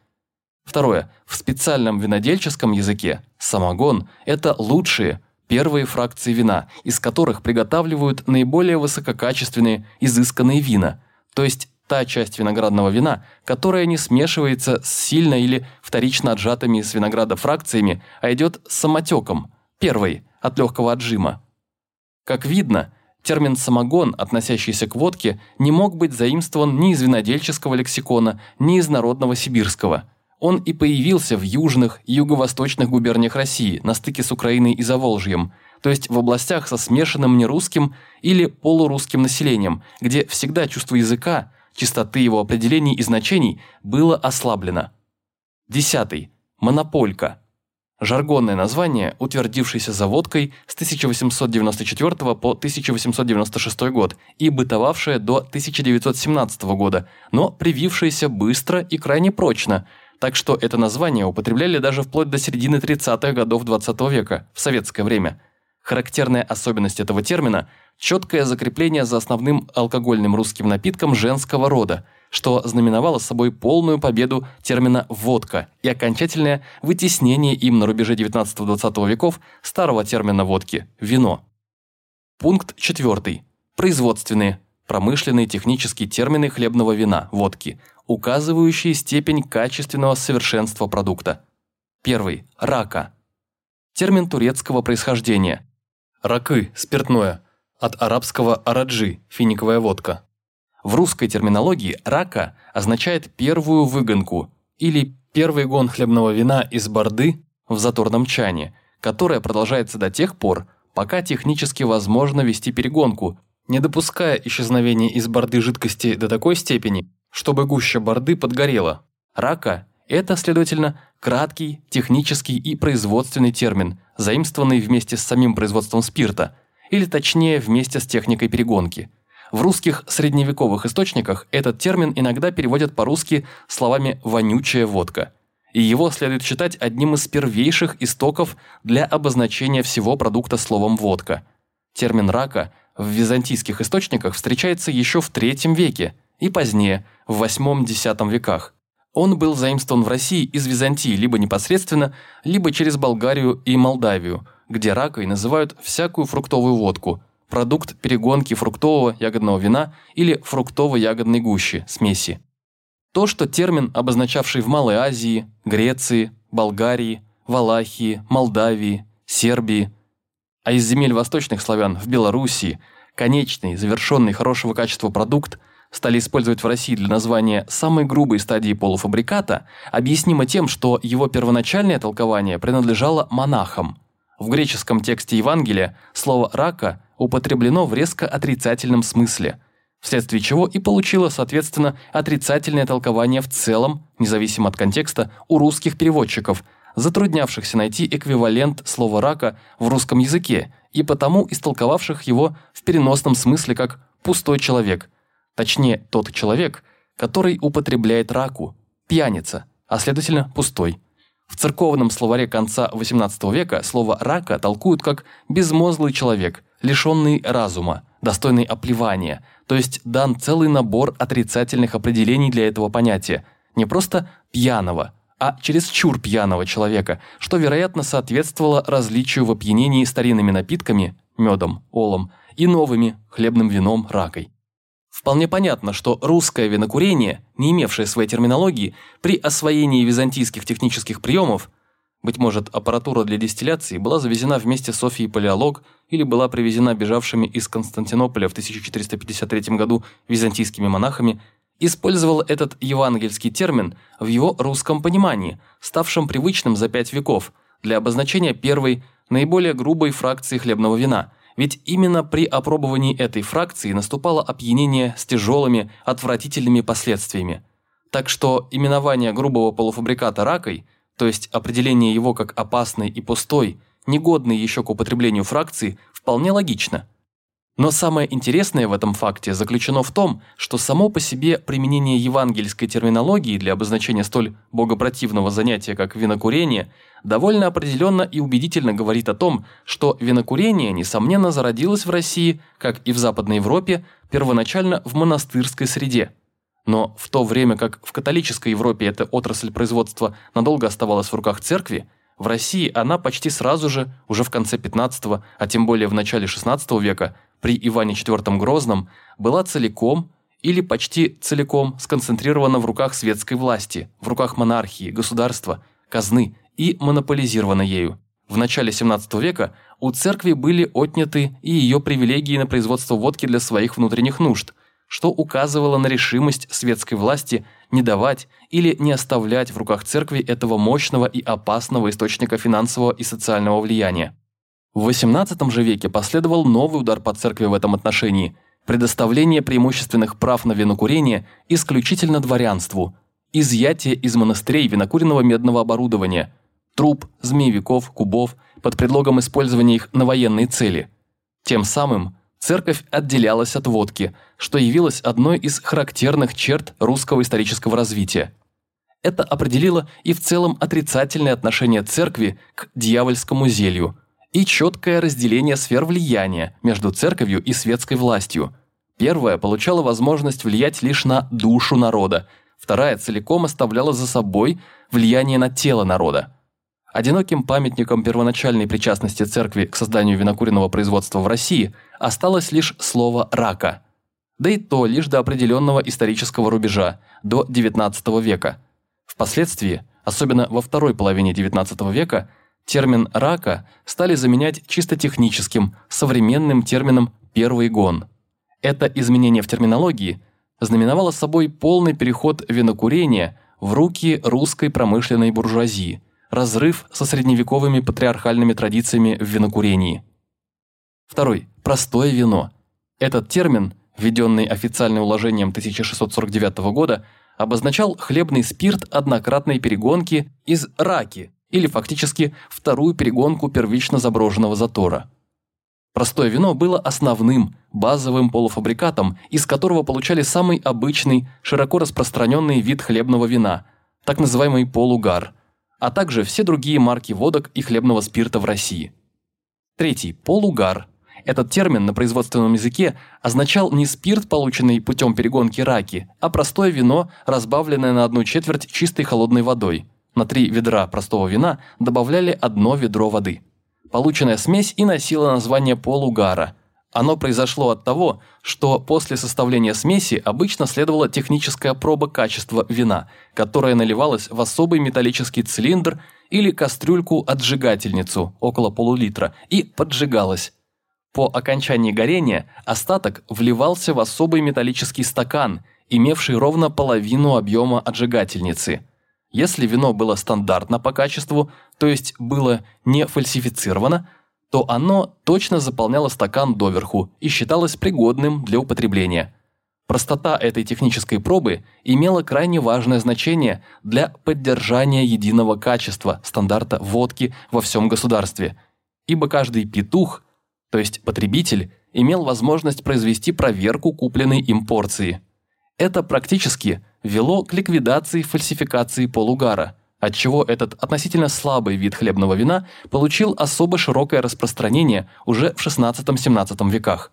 Второе. В специальном винодельческом языке самогон – это лучшие, Первые фракции вина, из которых приготавливают наиболее высококачественные, изысканные вина, то есть та часть виноградного вина, которая не смешивается с сильно или вторично отжатыми с винограда фракциями, а идет самотеком, первой, от легкого отжима. Как видно, термин «самогон», относящийся к водке, не мог быть заимствован ни из винодельческого лексикона, ни из народного сибирского – он и появился в южных и юго-восточных губерниях России, на стыке с Украиной и Заволжьем, то есть в областях со смешанным нерусским или полурусским населением, где всегда чувство языка, чистоты его определений и значений было ослаблено. Десятый. Монополька. Жаргонное название, утвердившееся заводкой с 1894 по 1896 год и бытовавшее до 1917 года, но привившееся быстро и крайне прочно – так что это название употребляли даже вплоть до середины 30-х годов 20 -го века, в советское время. Характерная особенность этого термина – четкое закрепление за основным алкогольным русским напитком женского рода, что знаменовало собой полную победу термина «водка» и окончательное вытеснение им на рубеже XIX-XX веков старого термина водки – «вино». Пункт 4. Производственные, промышленные технические термины хлебного вина, водки, указывающие степень качественного совершенства продукта. Первый. Рака. Термин турецкого происхождения. Ракы – спиртное. От арабского араджи – финиковая водка. В русской терминологии рака означает первую выгонку или первый гон хлебного вина из борды в заторном чане, которая продолжается до тех пор, пока технически возможно вести перегонку, не допуская исчезновения из борды жидкости до такой степени, чтобы гуща борды подгорела. Рака – это, следовательно, краткий, технический и производственный термин, заимствованный вместе с самим производством спирта, или точнее вместе с техникой перегонки. В русских средневековых источниках этот термин иногда переводят по-русски словами «вонючая водка», и его следует считать одним из первейших истоков для обозначения всего продукта словом «водка». Термин «рака» в византийских источниках встречается еще в III веке и позднее, в VIII-X веках. Он был заимствован в России из Византии либо непосредственно, либо через Болгарию и Молдавию, где ракой называют всякую фруктовую водку, продукт перегонки фруктового ягодного вина или фруктово-ягодной гущи, смеси. То, что термин, обозначавший в Малой Азии, Греции, Болгарии, Валахии, Молдавии, Сербии, а из земель восточных славян в Белоруссии, конечный, завершенный хорошего качества продукт – стали использовать в России для названия самой грубой стадии полуфабриката, объяснимо тем, что его первоначальное толкование принадлежало монахам. В греческом тексте Евангелия слово «рака» употреблено в резко отрицательном смысле, вследствие чего и получило, соответственно, отрицательное толкование в целом, независимо от контекста, у русских переводчиков, затруднявшихся найти эквивалент слова «рака» в русском языке и потому истолковавших его в переносном смысле как «пустой человек», Точнее, тот человек, который употребляет раку, пьяница, а следовательно пустой. В церковном словаре конца XVIII века слово «рака» толкуют как «безмозглый человек», лишенный разума, достойный оплевания, то есть дан целый набор отрицательных определений для этого понятия, не просто «пьяного», а чересчур пьяного человека, что, вероятно, соответствовало различию в опьянении старинными напитками, медом, олом, и новыми, хлебным вином, ракой. Вполне понятно, что русское винокурение, не имевшее своей терминологии, при освоении византийских технических приемов, быть может, аппаратура для дистилляции была завезена вместе с Софией Палеолог или была привезена бежавшими из Константинополя в 1453 году византийскими монахами, использовал этот евангельский термин в его русском понимании, ставшем привычным за пять веков, для обозначения первой, наиболее грубой фракции хлебного вина – ведь именно при опробовании этой фракции наступало опьянение с тяжелыми, отвратительными последствиями. Так что именование грубого полуфабриката ракой, то есть определение его как опасной и пустой, негодной еще к употреблению фракции, вполне логично – но самое интересное в этом факте заключено в том, что само по себе применение евангельской терминологии для обозначения столь богопротивного занятия, как винокурение, довольно определенно и убедительно говорит о том, что винокурение, несомненно, зародилось в России, как и в Западной Европе, первоначально в монастырской среде. Но в то время как в католической Европе эта отрасль производства надолго оставалась в руках церкви, в России она почти сразу же, уже в конце 15 а тем более в начале 16 века, при Иване IV Грозном была целиком или почти целиком сконцентрирована в руках светской власти, в руках монархии, государства, казны и монополизирована ею. В начале 17 века у церкви были отняты и ее привилегии на производство водки для своих внутренних нужд, что указывало на решимость светской власти не давать или не оставлять в руках церкви этого мощного и опасного источника финансового и социального влияния. В XVIII же веке последовал новый удар по церкви в этом отношении – предоставление преимущественных прав на винокурение исключительно дворянству, изъятие из монастырей винокуренного медного оборудования, труб, змеевиков, кубов под предлогом использования их на военные цели. Тем самым церковь отделялась от водки, что явилось одной из характерных черт русского исторического развития. Это определило и в целом отрицательное отношение церкви к дьявольскому зелью – и четкое разделение сфер влияния между церковью и светской властью. Первая получала возможность влиять лишь на душу народа, вторая целиком оставляла за собой влияние на тело народа. Одиноким памятником первоначальной причастности церкви к созданию винокуренного производства в России осталось лишь слово «рака». Да и то лишь до определенного исторического рубежа, до XIX века. Впоследствии, особенно во второй половине XIX века, термин «рака» стали заменять чисто техническим, современным термином «первый гон». Это изменение в терминологии знаменовало собой полный переход винокурения в руки русской промышленной буржуазии – разрыв со средневековыми патриархальными традициями в винокурении. Второй. Простое вино. Этот термин, введенный официальным уложением 1649 года, обозначал хлебный спирт однократной перегонки из раки, или фактически вторую перегонку первично заброженного затора. Простое вино было основным, базовым полуфабрикатом, из которого получали самый обычный, широко распространенный вид хлебного вина, так называемый полугар – а также все другие марки водок и хлебного спирта в России. Третий – полугар. Этот термин на производственном языке означал не спирт, полученный путем перегонки раки, а простое вино, разбавленное на одну четверть чистой холодной водой. На три ведра простого вина добавляли одно ведро воды. Полученная смесь и носила название полугара – оно произошло от того, что после составления смеси обычно следовала техническая проба качества вина, которая наливалась в особый металлический цилиндр или кастрюльку-отжигательницу около полулитра и поджигалась. По окончании горения остаток вливался в особый металлический стакан, имевший ровно половину объема отжигательницы. Если вино было стандартно по качеству, то есть было не фальсифицировано, то оно точно заполняло стакан доверху и считалось пригодным для употребления. Простота этой технической пробы имела крайне важное значение для поддержания единого качества стандарта водки во всем государстве, ибо каждый петух, то есть потребитель, имел возможность произвести проверку купленной им порции. Это практически вело к ликвидации фальсификации полугара – отчего этот относительно слабый вид хлебного вина получил особо широкое распространение уже в XVI-XVII веках.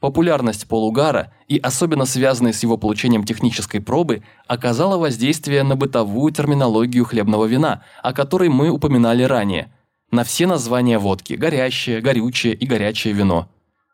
Популярность полугара и особенно связанная с его получением технической пробы оказала воздействие на бытовую терминологию хлебного вина, о которой мы упоминали ранее, на все названия водки – горящее, горючее и горячее вино.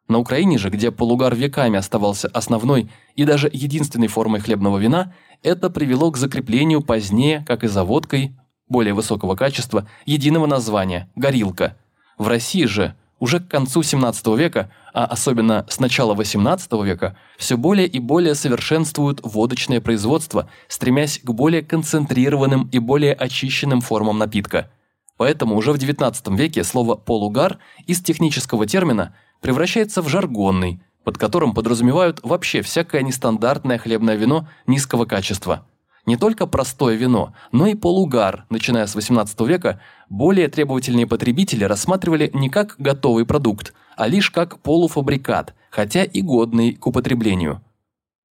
На Украине же, где полугар веками оставался основной и даже единственной формой хлебного вина, это привело к закреплению позднее, как и за водкой, более высокого качества, единого названия – горилка. В России же уже к концу 17 века, а особенно с начала 18 века, все более и более совершенствуют водочное производство, стремясь к более концентрированным и более очищенным формам напитка. Поэтому уже в 19 веке слово «полугар» из технического термина превращается в жаргонный – под которым подразумевают вообще всякое нестандартное хлебное вино низкого качества. Не только простое вино, но и полугар, начиная с 18 века, более требовательные потребители рассматривали не как готовый продукт, а лишь как полуфабрикат, хотя и годный к употреблению.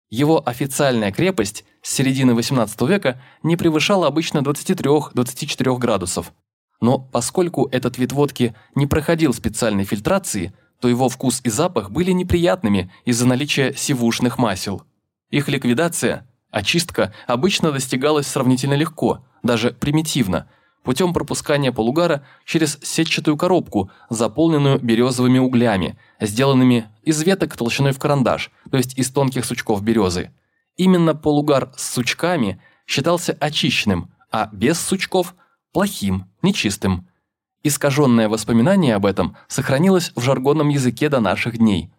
Его официальная крепость с середины 18 века не превышала обычно 23-24 градусов. Но поскольку этот вид водки не проходил специальной фильтрации – то его вкус и запах были неприятными из-за наличия сивушных масел. Их ликвидация, очистка, обычно достигалась сравнительно легко, даже примитивно, путем пропускания полугара через сетчатую коробку, заполненную березовыми углями, сделанными из веток толщиной в карандаш, то есть из тонких сучков березы. Именно полугар с сучками считался очищенным, а без сучков – плохим, нечистым. Искаженное воспоминание об этом сохранилось в жаргонном языке до наших дней.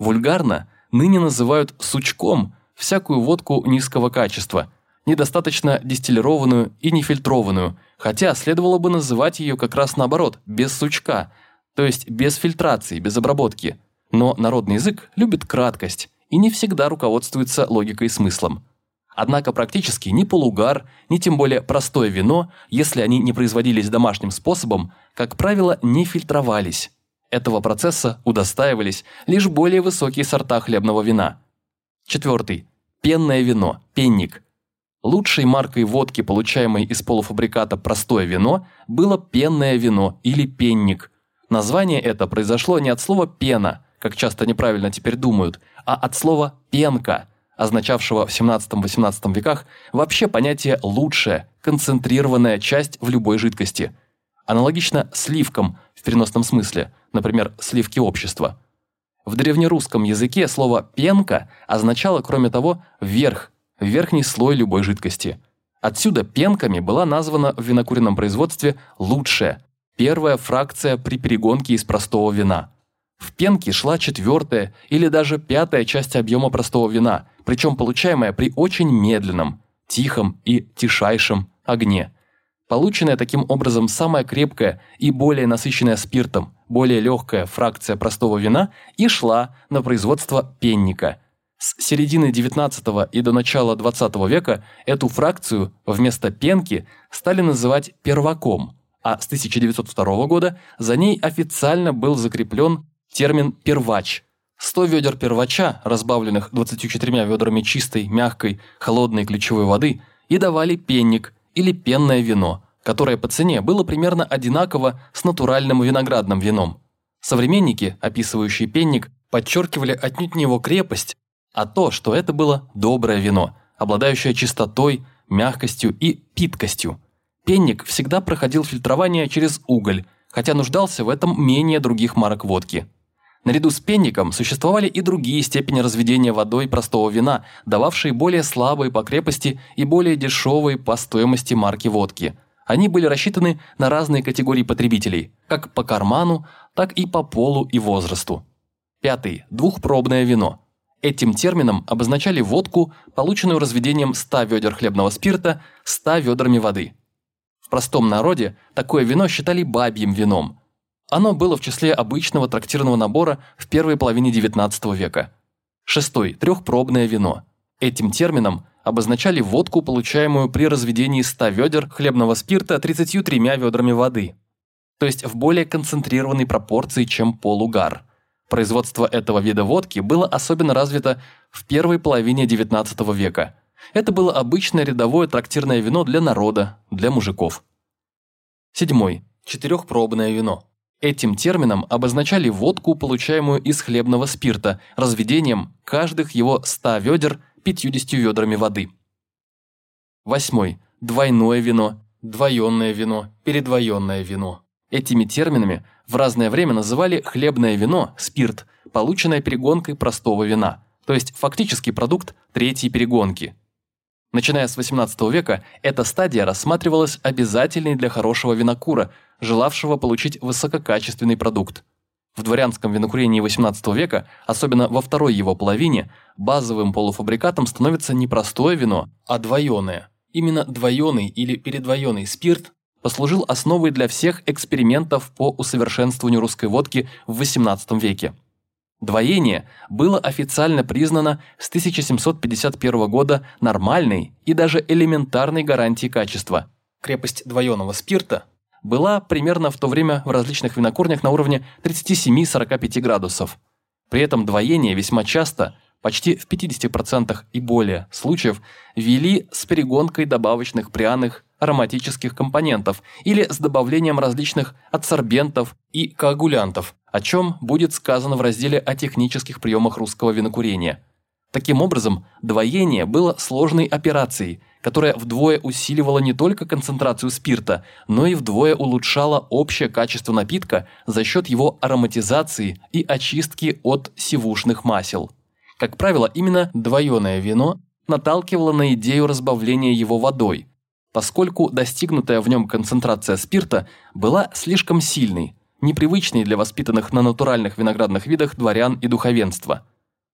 Вульгарно ныне называют «сучком» всякую водку низкого качества, недостаточно дистиллированную и нефильтрованную, хотя следовало бы называть ее как раз наоборот, без сучка, то есть без фильтрации, без обработки. Но народный язык любит краткость и не всегда руководствуется логикой и смыслом. Однако практически ни полугар, ни тем более простое вино, если они не производились домашним способом, как правило, не фильтровались. Этого процесса удостаивались лишь более высокие сорта хлебного вина. Четвертый. Пенное вино, пенник. Лучшей маркой водки, получаемой из полуфабриката простое вино, было пенное вино или пенник. Название это произошло не от слова «пена», как часто неправильно теперь думают, а от слова «пенка», означавшего в 17-18 веках вообще понятие «лучшая», концентрированная часть в любой жидкости. Аналогично сливкам в переносном смысле, например, сливки общества. В древнерусском языке слово «пенка» означало, кроме того, «верх», верхний слой любой жидкости. Отсюда пенками была названа в винокуренном производстве «лучшая», первая фракция при перегонке из простого вина. В пенке шла четвертая или даже пятая часть объема простого вина, причем получаемая при очень медленном, тихом и тишайшем огне. Полученная таким образом самая крепкая и более насыщенная спиртом, более легкая фракция простого вина и шла на производство пенника. С середины 19 и до начала 20 века эту фракцию вместо пенки стали называть перваком, а с 1902 года за ней официально был закреплен термин «первач», 100 ведер первача, разбавленных 24 ведрами чистой, мягкой, холодной ключевой воды, и давали пенник или пенное вино, которое по цене было примерно одинаково с натуральным виноградным вином. Современники, описывающие пенник, подчеркивали отнюдь не его крепость, а то, что это было доброе вино, обладающее чистотой, мягкостью и питкостью. Пенник всегда проходил фильтрование через уголь, хотя нуждался в этом менее других марок водки. Наряду с пенником существовали и другие степени разведения водой простого вина, дававшие более слабые по крепости и более дешевые по стоимости марки водки. Они были рассчитаны на разные категории потребителей, как по карману, так и по полу и возрасту. Пятый – двухпробное вино. Этим термином обозначали водку, полученную разведением 100 ведер хлебного спирта 100 ведрами воды. В простом народе такое вино считали бабьим вином – оно было в числе обычного трактирного набора в первой половине XIX века. Шестой – трехпробное вино. Этим термином обозначали водку, получаемую при разведении 100 ведер хлебного спирта 33 ведрами воды, то есть в более концентрированной пропорции, чем полугар. Производство этого вида водки было особенно развито в первой половине XIX века. Это было обычное рядовое трактирное вино для народа, для мужиков. Седьмой. Четырехпробное вино. Этим термином обозначали водку, получаемую из хлебного спирта, разведением каждых его 100 ведер 50 ведрами воды. Восьмой. Двойное вино, двоенное вино, передвоенное вино. Этими терминами в разное время называли хлебное вино, спирт, полученное перегонкой простого вина, то есть фактически продукт третьей перегонки. Начиная с XVIII века, эта стадия рассматривалась обязательной для хорошего винокура – желавшего получить высококачественный продукт. В дворянском винокурении XVIII века, особенно во второй его половине, базовым полуфабрикатом становится не простое вино, а двоеное. Именно двоеный или передвоеный спирт послужил основой для всех экспериментов по усовершенствованию русской водки в XVIII веке. Двоение было официально признано с 1751 года нормальной и даже элементарной гарантией качества. Крепость двоеного спирта была примерно в то время в различных винокурнях на уровне 37-45 градусов. При этом двоение весьма часто, почти в 50% и более случаев, вели с перегонкой добавочных пряных ароматических компонентов или с добавлением различных адсорбентов и коагулянтов, о чем будет сказано в разделе о технических приемах русского винокурения. Таким образом, двоение было сложной операцией – которая вдвое усиливала не только концентрацию спирта, но и вдвое улучшала общее качество напитка за счет его ароматизации и очистки от сивушных масел. Как правило, именно двоеное вино наталкивало на идею разбавления его водой, поскольку достигнутая в нем концентрация спирта была слишком сильной, непривычной для воспитанных на натуральных виноградных видах дворян и духовенства –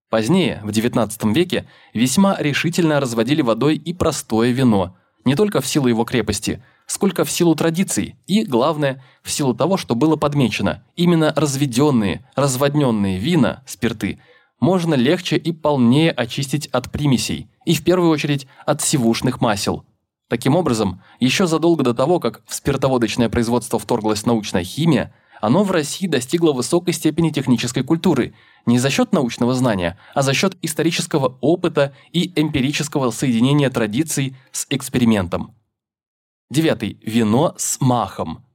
Позднее, в XIX веке, весьма решительно разводили водой и простое вино, не только в силу его крепости, сколько в силу традиций и, главное, в силу того, что было подмечено, именно разведенные, разводненные вина, спирты, можно легче и полнее очистить от примесей, и в первую очередь от сивушных масел. Таким образом, еще задолго до того, как в спиртоводочное производство вторглась научная химия, оно в России достигло высокой степени технической культуры не за счет научного знания, а за счет исторического опыта и эмпирического соединения традиций с экспериментом. Девятый. Вино с махом.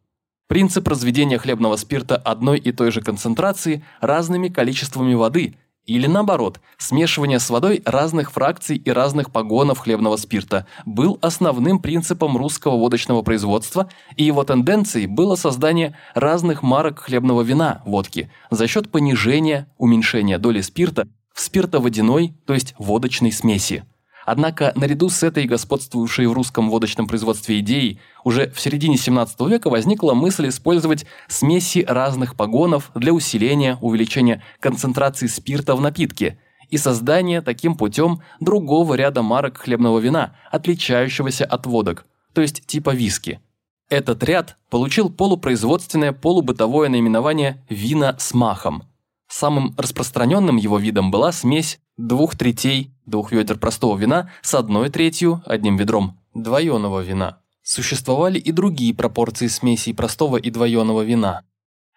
Принцип разведения хлебного спирта одной и той же концентрации разными количествами воды или наоборот, смешивание с водой разных фракций и разных погонов хлебного спирта был основным принципом русского водочного производства, и его тенденцией было создание разных марок хлебного вина, водки, за счет понижения, уменьшения доли спирта в спиртоводяной, то есть водочной смеси. Однако, наряду с этой господствующей в русском водочном производстве идеей, уже в середине 17 века возникла мысль использовать смеси разных погонов для усиления, увеличения концентрации спирта в напитке и создания таким путем другого ряда марок хлебного вина, отличающегося от водок, то есть типа виски. Этот ряд получил полупроизводственное полубытовое наименование «вина с махом», Самым распространенным его видом была смесь двух третей двух ведер простого вина с одной третью, одним ведром, двоеного вина. Существовали и другие пропорции смесей простого и двоеного вина.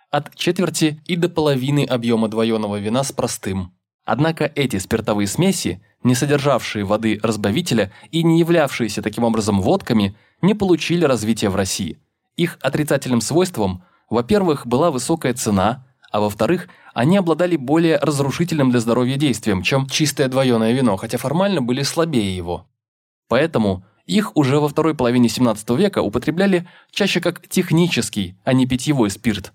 От четверти и до половины объема двоеного вина с простым. Однако эти спиртовые смеси, не содержавшие воды разбавителя и не являвшиеся таким образом водками, не получили развития в России. Их отрицательным свойством, во-первых, была высокая цена – а во-вторых, они обладали более разрушительным для здоровья действием, чем чистое двоеное вино, хотя формально были слабее его. Поэтому их уже во второй половине 17 века употребляли чаще как технический, а не питьевой спирт.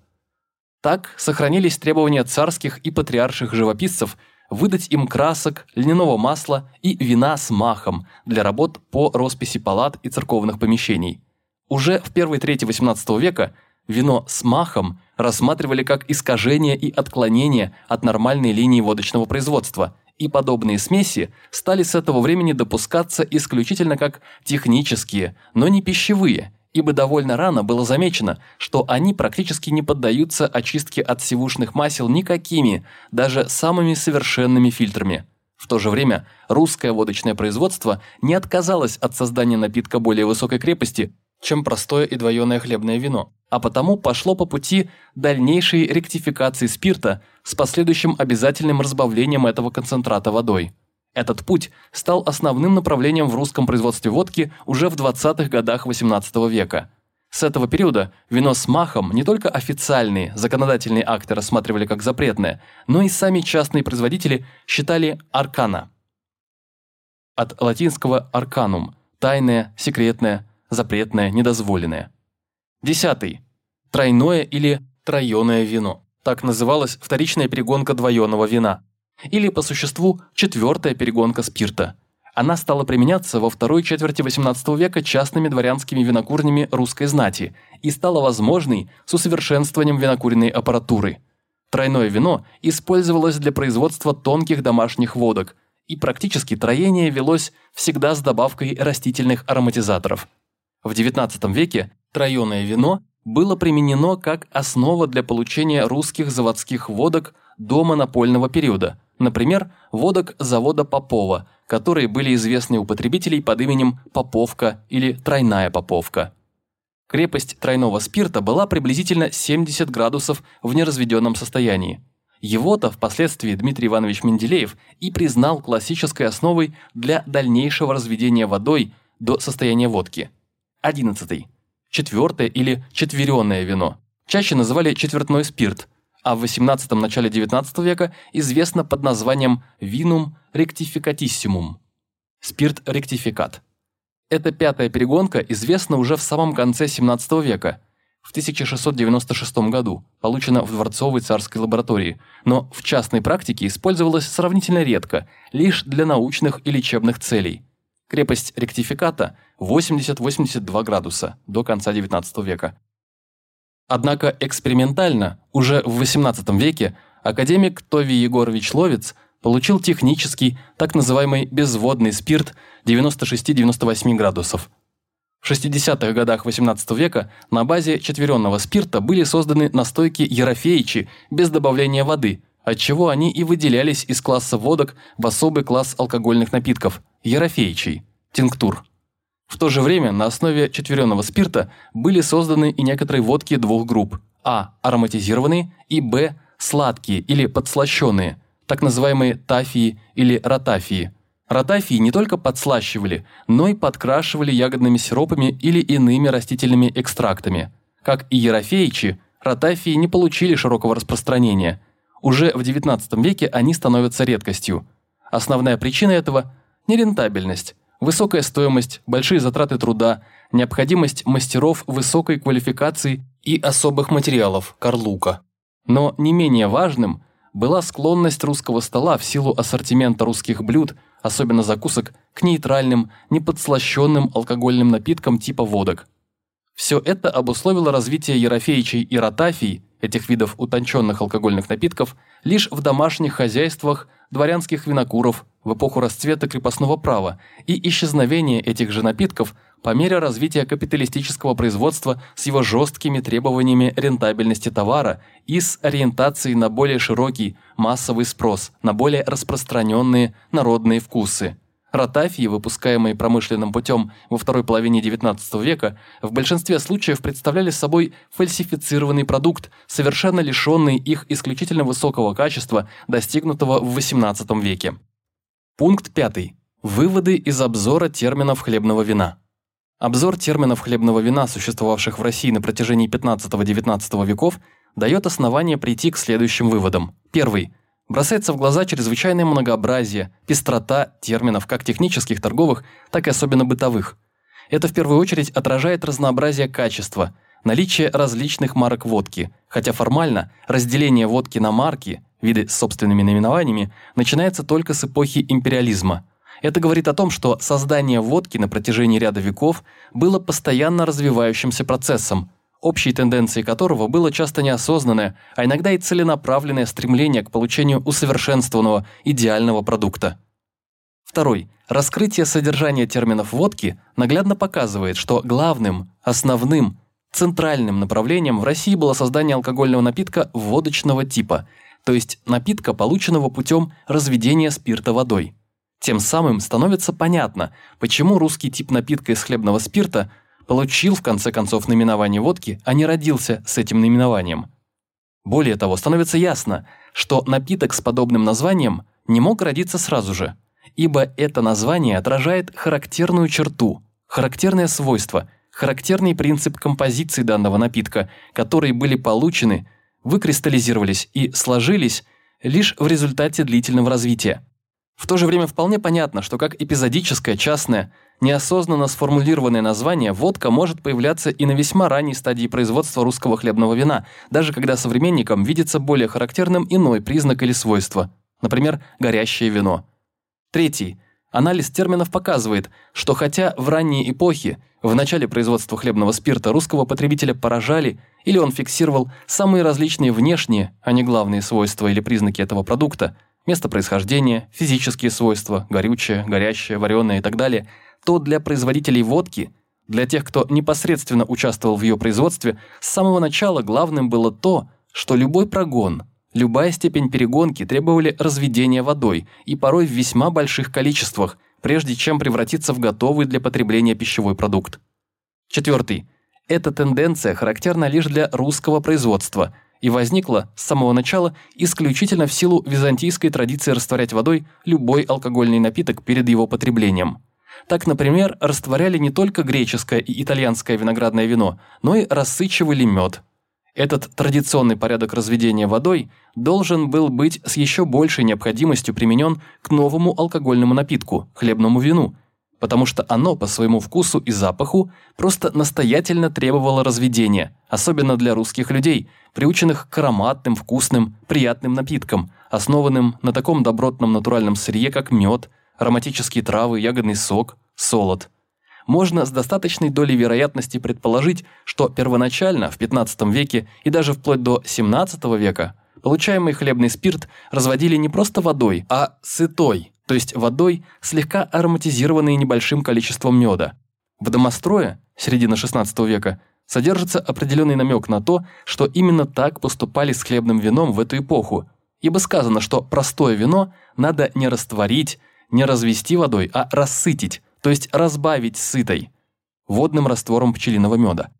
Так сохранились требования царских и патриарших живописцев выдать им красок, льняного масла и вина с махом для работ по росписи палат и церковных помещений. Уже в первой трети XVIII века вино с махом рассматривали как искажение и отклонение от нормальной линии водочного производства, и подобные смеси стали с этого времени допускаться исключительно как технические, но не пищевые, ибо довольно рано было замечено, что они практически не поддаются очистке от сивушных масел никакими, даже самыми совершенными фильтрами. В то же время русское водочное производство не отказалось от создания напитка более высокой крепости, чем простое и двоеное хлебное вино а потому пошло по пути дальнейшей ректификации спирта с последующим обязательным разбавлением этого концентрата водой. Этот путь стал основным направлением в русском производстве водки уже в 20-х годах XVIII века. С этого периода вино с махом не только официальные законодательные акты рассматривали как запретное, но и сами частные производители считали аркана. От латинского «арканум» – тайное, секретное, запретное, недозволенное. Десятый. Тройное или троеное вино. Так называлась вторичная перегонка двоеного вина. Или, по существу, четвертая перегонка спирта. Она стала применяться во второй четверти XVIII века частными дворянскими винокурнями русской знати и стала возможной с усовершенствованием винокуренной аппаратуры. Тройное вино использовалось для производства тонких домашних водок, и практически троение велось всегда с добавкой растительных ароматизаторов. В XIX веке Троеное вино было применено как основа для получения русских заводских водок до монопольного периода, например, водок завода Попова, которые были известны у потребителей под именем Поповка или Тройная Поповка. Крепость тройного спирта была приблизительно 70 градусов в неразведенном состоянии. Его-то впоследствии Дмитрий Иванович Менделеев и признал классической основой для дальнейшего разведения водой до состояния водки. 11 четвертое или четверенное вино. Чаще называли четвертной спирт, а в 18 начале 19 века известно под названием винум ректификатиссимум. Спирт-ректификат. Эта пятая перегонка известна уже в самом конце 17 века, в 1696 году, получена в дворцовой царской лаборатории, но в частной практике использовалась сравнительно редко, лишь для научных и лечебных целей – Крепость ректификата 80-82 градуса до конца XIX века. Однако экспериментально, уже в XVIII веке, академик Тови Егорович Ловец получил технический, так называемый безводный спирт 96-98 градусов. В 60-х годах XVIII века на базе четверенного спирта были созданы настойки Ерофеичи без добавления воды, отчего они и выделялись из класса водок в особый класс алкогольных напитков – Ерофеичий, тинктур. В то же время на основе четверенного спирта были созданы и некоторые водки двух групп А – ароматизированные и Б – сладкие или подслащенные, так называемые тафии или ротафии. Ротафии не только подслащивали, но и подкрашивали ягодными сиропами или иными растительными экстрактами. Как и ерофеичи, ротафии не получили широкого распространения. Уже в XIX веке они становятся редкостью. Основная причина этого – нерентабельность, высокая стоимость, большие затраты труда, необходимость мастеров высокой квалификации и особых материалов – карлука. Но не менее важным была склонность русского стола в силу ассортимента русских блюд, особенно закусок, к нейтральным, неподслащенным алкогольным напиткам типа водок. Все это обусловило развитие ерофеичей и ротафий, этих видов утонченных алкогольных напитков, лишь в домашних хозяйствах дворянских винокуров в эпоху расцвета крепостного права и исчезновение этих же напитков по мере развития капиталистического производства с его жесткими требованиями рентабельности товара и с ориентацией на более широкий массовый спрос, на более распространенные народные вкусы. Ротафии, выпускаемые промышленным путем во второй половине XIX века, в большинстве случаев представляли собой фальсифицированный продукт, совершенно лишенный их исключительно высокого качества, достигнутого в XVIII веке. Пункт 5. Выводы из обзора терминов хлебного вина. Обзор терминов хлебного вина, существовавших в России на протяжении 15-19 веков, дает основание прийти к следующим выводам. Первый. Бросается в глаза чрезвычайное многообразие, пестрота терминов как технических, торговых, так и особенно бытовых. Это в первую очередь отражает разнообразие качества, наличие различных марок водки, хотя формально разделение водки на марки, виды с собственными наименованиями, начинается только с эпохи империализма. Это говорит о том, что создание водки на протяжении ряда веков было постоянно развивающимся процессом – общей тенденцией которого было часто неосознанное, а иногда и целенаправленное стремление к получению усовершенствованного идеального продукта. Второй. Раскрытие содержания терминов водки наглядно показывает, что главным, основным, центральным направлением в России было создание алкогольного напитка водочного типа, то есть напитка, полученного путем разведения спирта водой. Тем самым становится понятно, почему русский тип напитка из хлебного спирта – получил в конце концов наименование водки, а не родился с этим наименованием. Более того, становится ясно, что напиток с подобным названием не мог родиться сразу же, ибо это название отражает характерную черту, характерное свойство, характерный принцип композиции данного напитка, которые были получены, выкристаллизировались и сложились лишь в результате длительного развития. В то же время вполне понятно, что как эпизодическое, частное, неосознанно сформулированное название водка может появляться и на весьма ранней стадии производства русского хлебного вина, даже когда современникам видится более характерным иной признак или свойство, например, горящее вино. Третий. Анализ терминов показывает, что хотя в ранние эпохи, в начале производства хлебного спирта русского потребителя поражали или он фиксировал самые различные внешние, а не главные свойства или признаки этого продукта – место происхождения, физические свойства, горючее, горящее, вареное и так далее, то для производителей водки, для тех, кто непосредственно участвовал в ее производстве, с самого начала главным было то, что любой прогон, любая степень перегонки требовали разведения водой и порой в весьма больших количествах, прежде чем превратиться в готовый для потребления пищевой продукт. Четвертый. Эта тенденция характерна лишь для русского производства – и возникла с самого начала исключительно в силу византийской традиции растворять водой любой алкогольный напиток перед его потреблением. Так, например, растворяли не только греческое и итальянское виноградное вино, но и рассычивали мед. Этот традиционный порядок разведения водой должен был быть с еще большей необходимостью применен к новому алкогольному напитку – хлебному вину, потому что оно по своему вкусу и запаху просто настоятельно требовало разведения, особенно для русских людей, приученных к ароматным, вкусным, приятным напиткам, основанным на таком добротном натуральном сырье, как мед, ароматические травы, ягодный сок, солод. Можно с достаточной долей вероятности предположить, что первоначально, в 15 веке и даже вплоть до 17 века, получаемый хлебный спирт разводили не просто водой, а сытой, то есть водой, слегка ароматизированной небольшим количеством меда. В домострое, середина XVI века, содержится определенный намек на то, что именно так поступали с хлебным вином в эту эпоху, ибо сказано, что простое вино надо не растворить, не развести водой, а рассытить, то есть разбавить сытой, водным раствором пчелиного меда.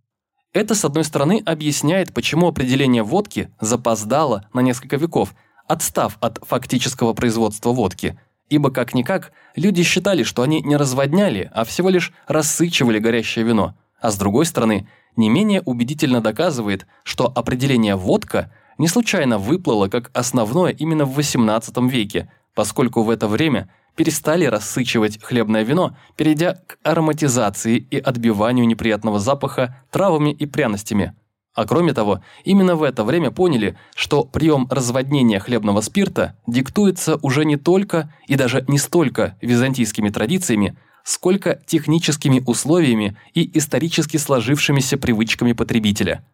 Это, с одной стороны, объясняет, почему определение водки запоздало на несколько веков, отстав от фактического производства водки – ибо как-никак люди считали, что они не разводняли, а всего лишь рассычивали горящее вино, А с другой стороны, не менее убедительно доказывает, что определение «водка» не случайно выплыло как основное именно в XVIII веке, поскольку в это время перестали рассычивать хлебное вино, перейдя к ароматизации и отбиванию неприятного запаха травами и пряностями. А кроме того, именно в это время поняли, что прием разводнения хлебного спирта диктуется уже не только и даже не столько византийскими традициями, сколько техническими условиями и исторически сложившимися привычками потребителя.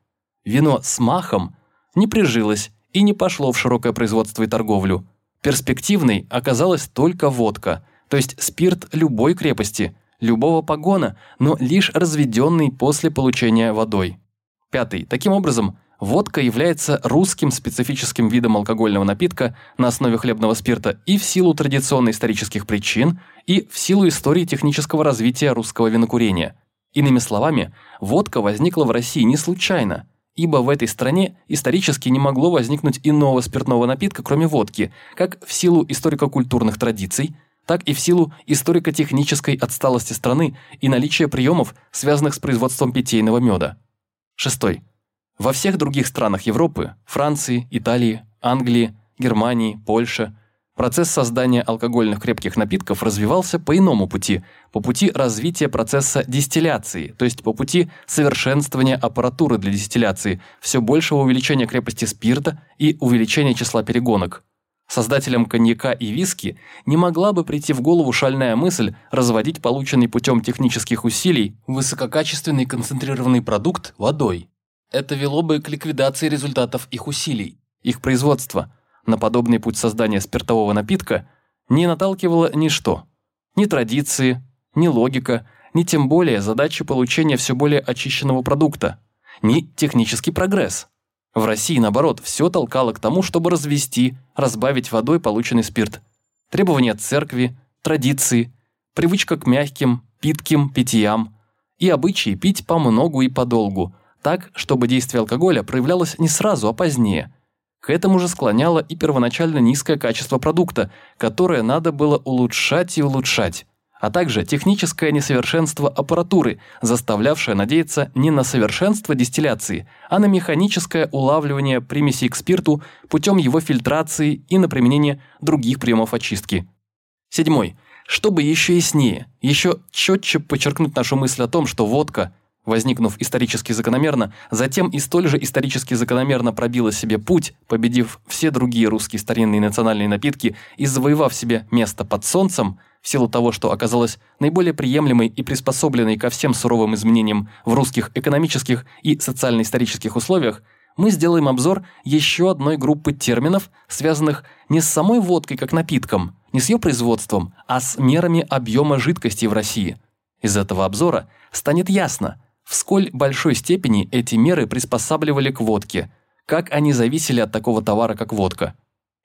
Вино с махом не прижилось и не пошло в широкое производство и торговлю. Перспективной оказалась только водка, то есть спирт любой крепости, любого погона, но лишь разведенный после получения водой. Пятый. Таким образом, водка является русским специфическим видом алкогольного напитка на основе хлебного спирта и в силу традиционных исторических причин, и в силу истории технического развития русского винокурения. Иными словами, водка возникла в России не случайно, ибо в этой стране исторически не могло возникнуть иного спиртного напитка, кроме водки, как в силу историко-культурных традиций, так и в силу историко-технической отсталости страны и наличия приемов, связанных с производством питейного меда. Шестой. Во всех других странах Европы – Франции, Италии, Англии, Германии, Польше – процесс создания алкогольных крепких напитков развивался по иному пути, по пути развития процесса дистилляции, то есть по пути совершенствования аппаратуры для дистилляции, все большего увеличения крепости спирта и увеличения числа перегонок. Создателям коньяка и виски не могла бы прийти в голову шальная мысль разводить полученный путем технических усилий высококачественный концентрированный продукт водой. Это вело бы к ликвидации результатов их усилий, их производства. На подобный путь создания спиртового напитка не наталкивало ничто. Ни традиции, ни логика, ни тем более задачи получения все более очищенного продукта, ни технический прогресс. В России, наоборот, все толкало к тому, чтобы развести, разбавить водой полученный спирт. Требования церкви, традиции, привычка к мягким, питким питьям и обычаи пить помногу и подолгу, так, чтобы действие алкоголя проявлялось не сразу, а позднее. К этому же склоняло и первоначально низкое качество продукта, которое надо было улучшать и улучшать а также техническое несовершенство аппаратуры, заставлявшее надеяться не на совершенство дистилляции, а на механическое улавливание примесей к спирту путем его фильтрации и на применение других приемов очистки. Седьмой. Чтобы еще яснее, еще четче подчеркнуть нашу мысль о том, что водка, возникнув исторически закономерно, затем и столь же исторически закономерно пробила себе путь, победив все другие русские старинные национальные напитки и завоевав себе место под солнцем – в силу того, что оказалась наиболее приемлемой и приспособленной ко всем суровым изменениям в русских экономических и социально-исторических условиях, мы сделаем обзор еще одной группы терминов, связанных не с самой водкой как напитком, не с ее производством, а с мерами объема жидкости в России. Из этого обзора станет ясно, в сколь большой степени эти меры приспосабливали к водке, как они зависели от такого товара, как водка.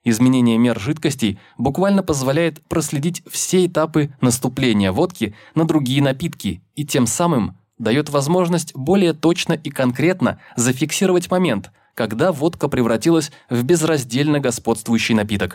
Изменение мер жидкостей буквально позволяет проследить все этапы наступления водки на другие напитки и тем самым дает возможность более точно и конкретно зафиксировать момент, когда водка превратилась в безраздельно господствующий напиток.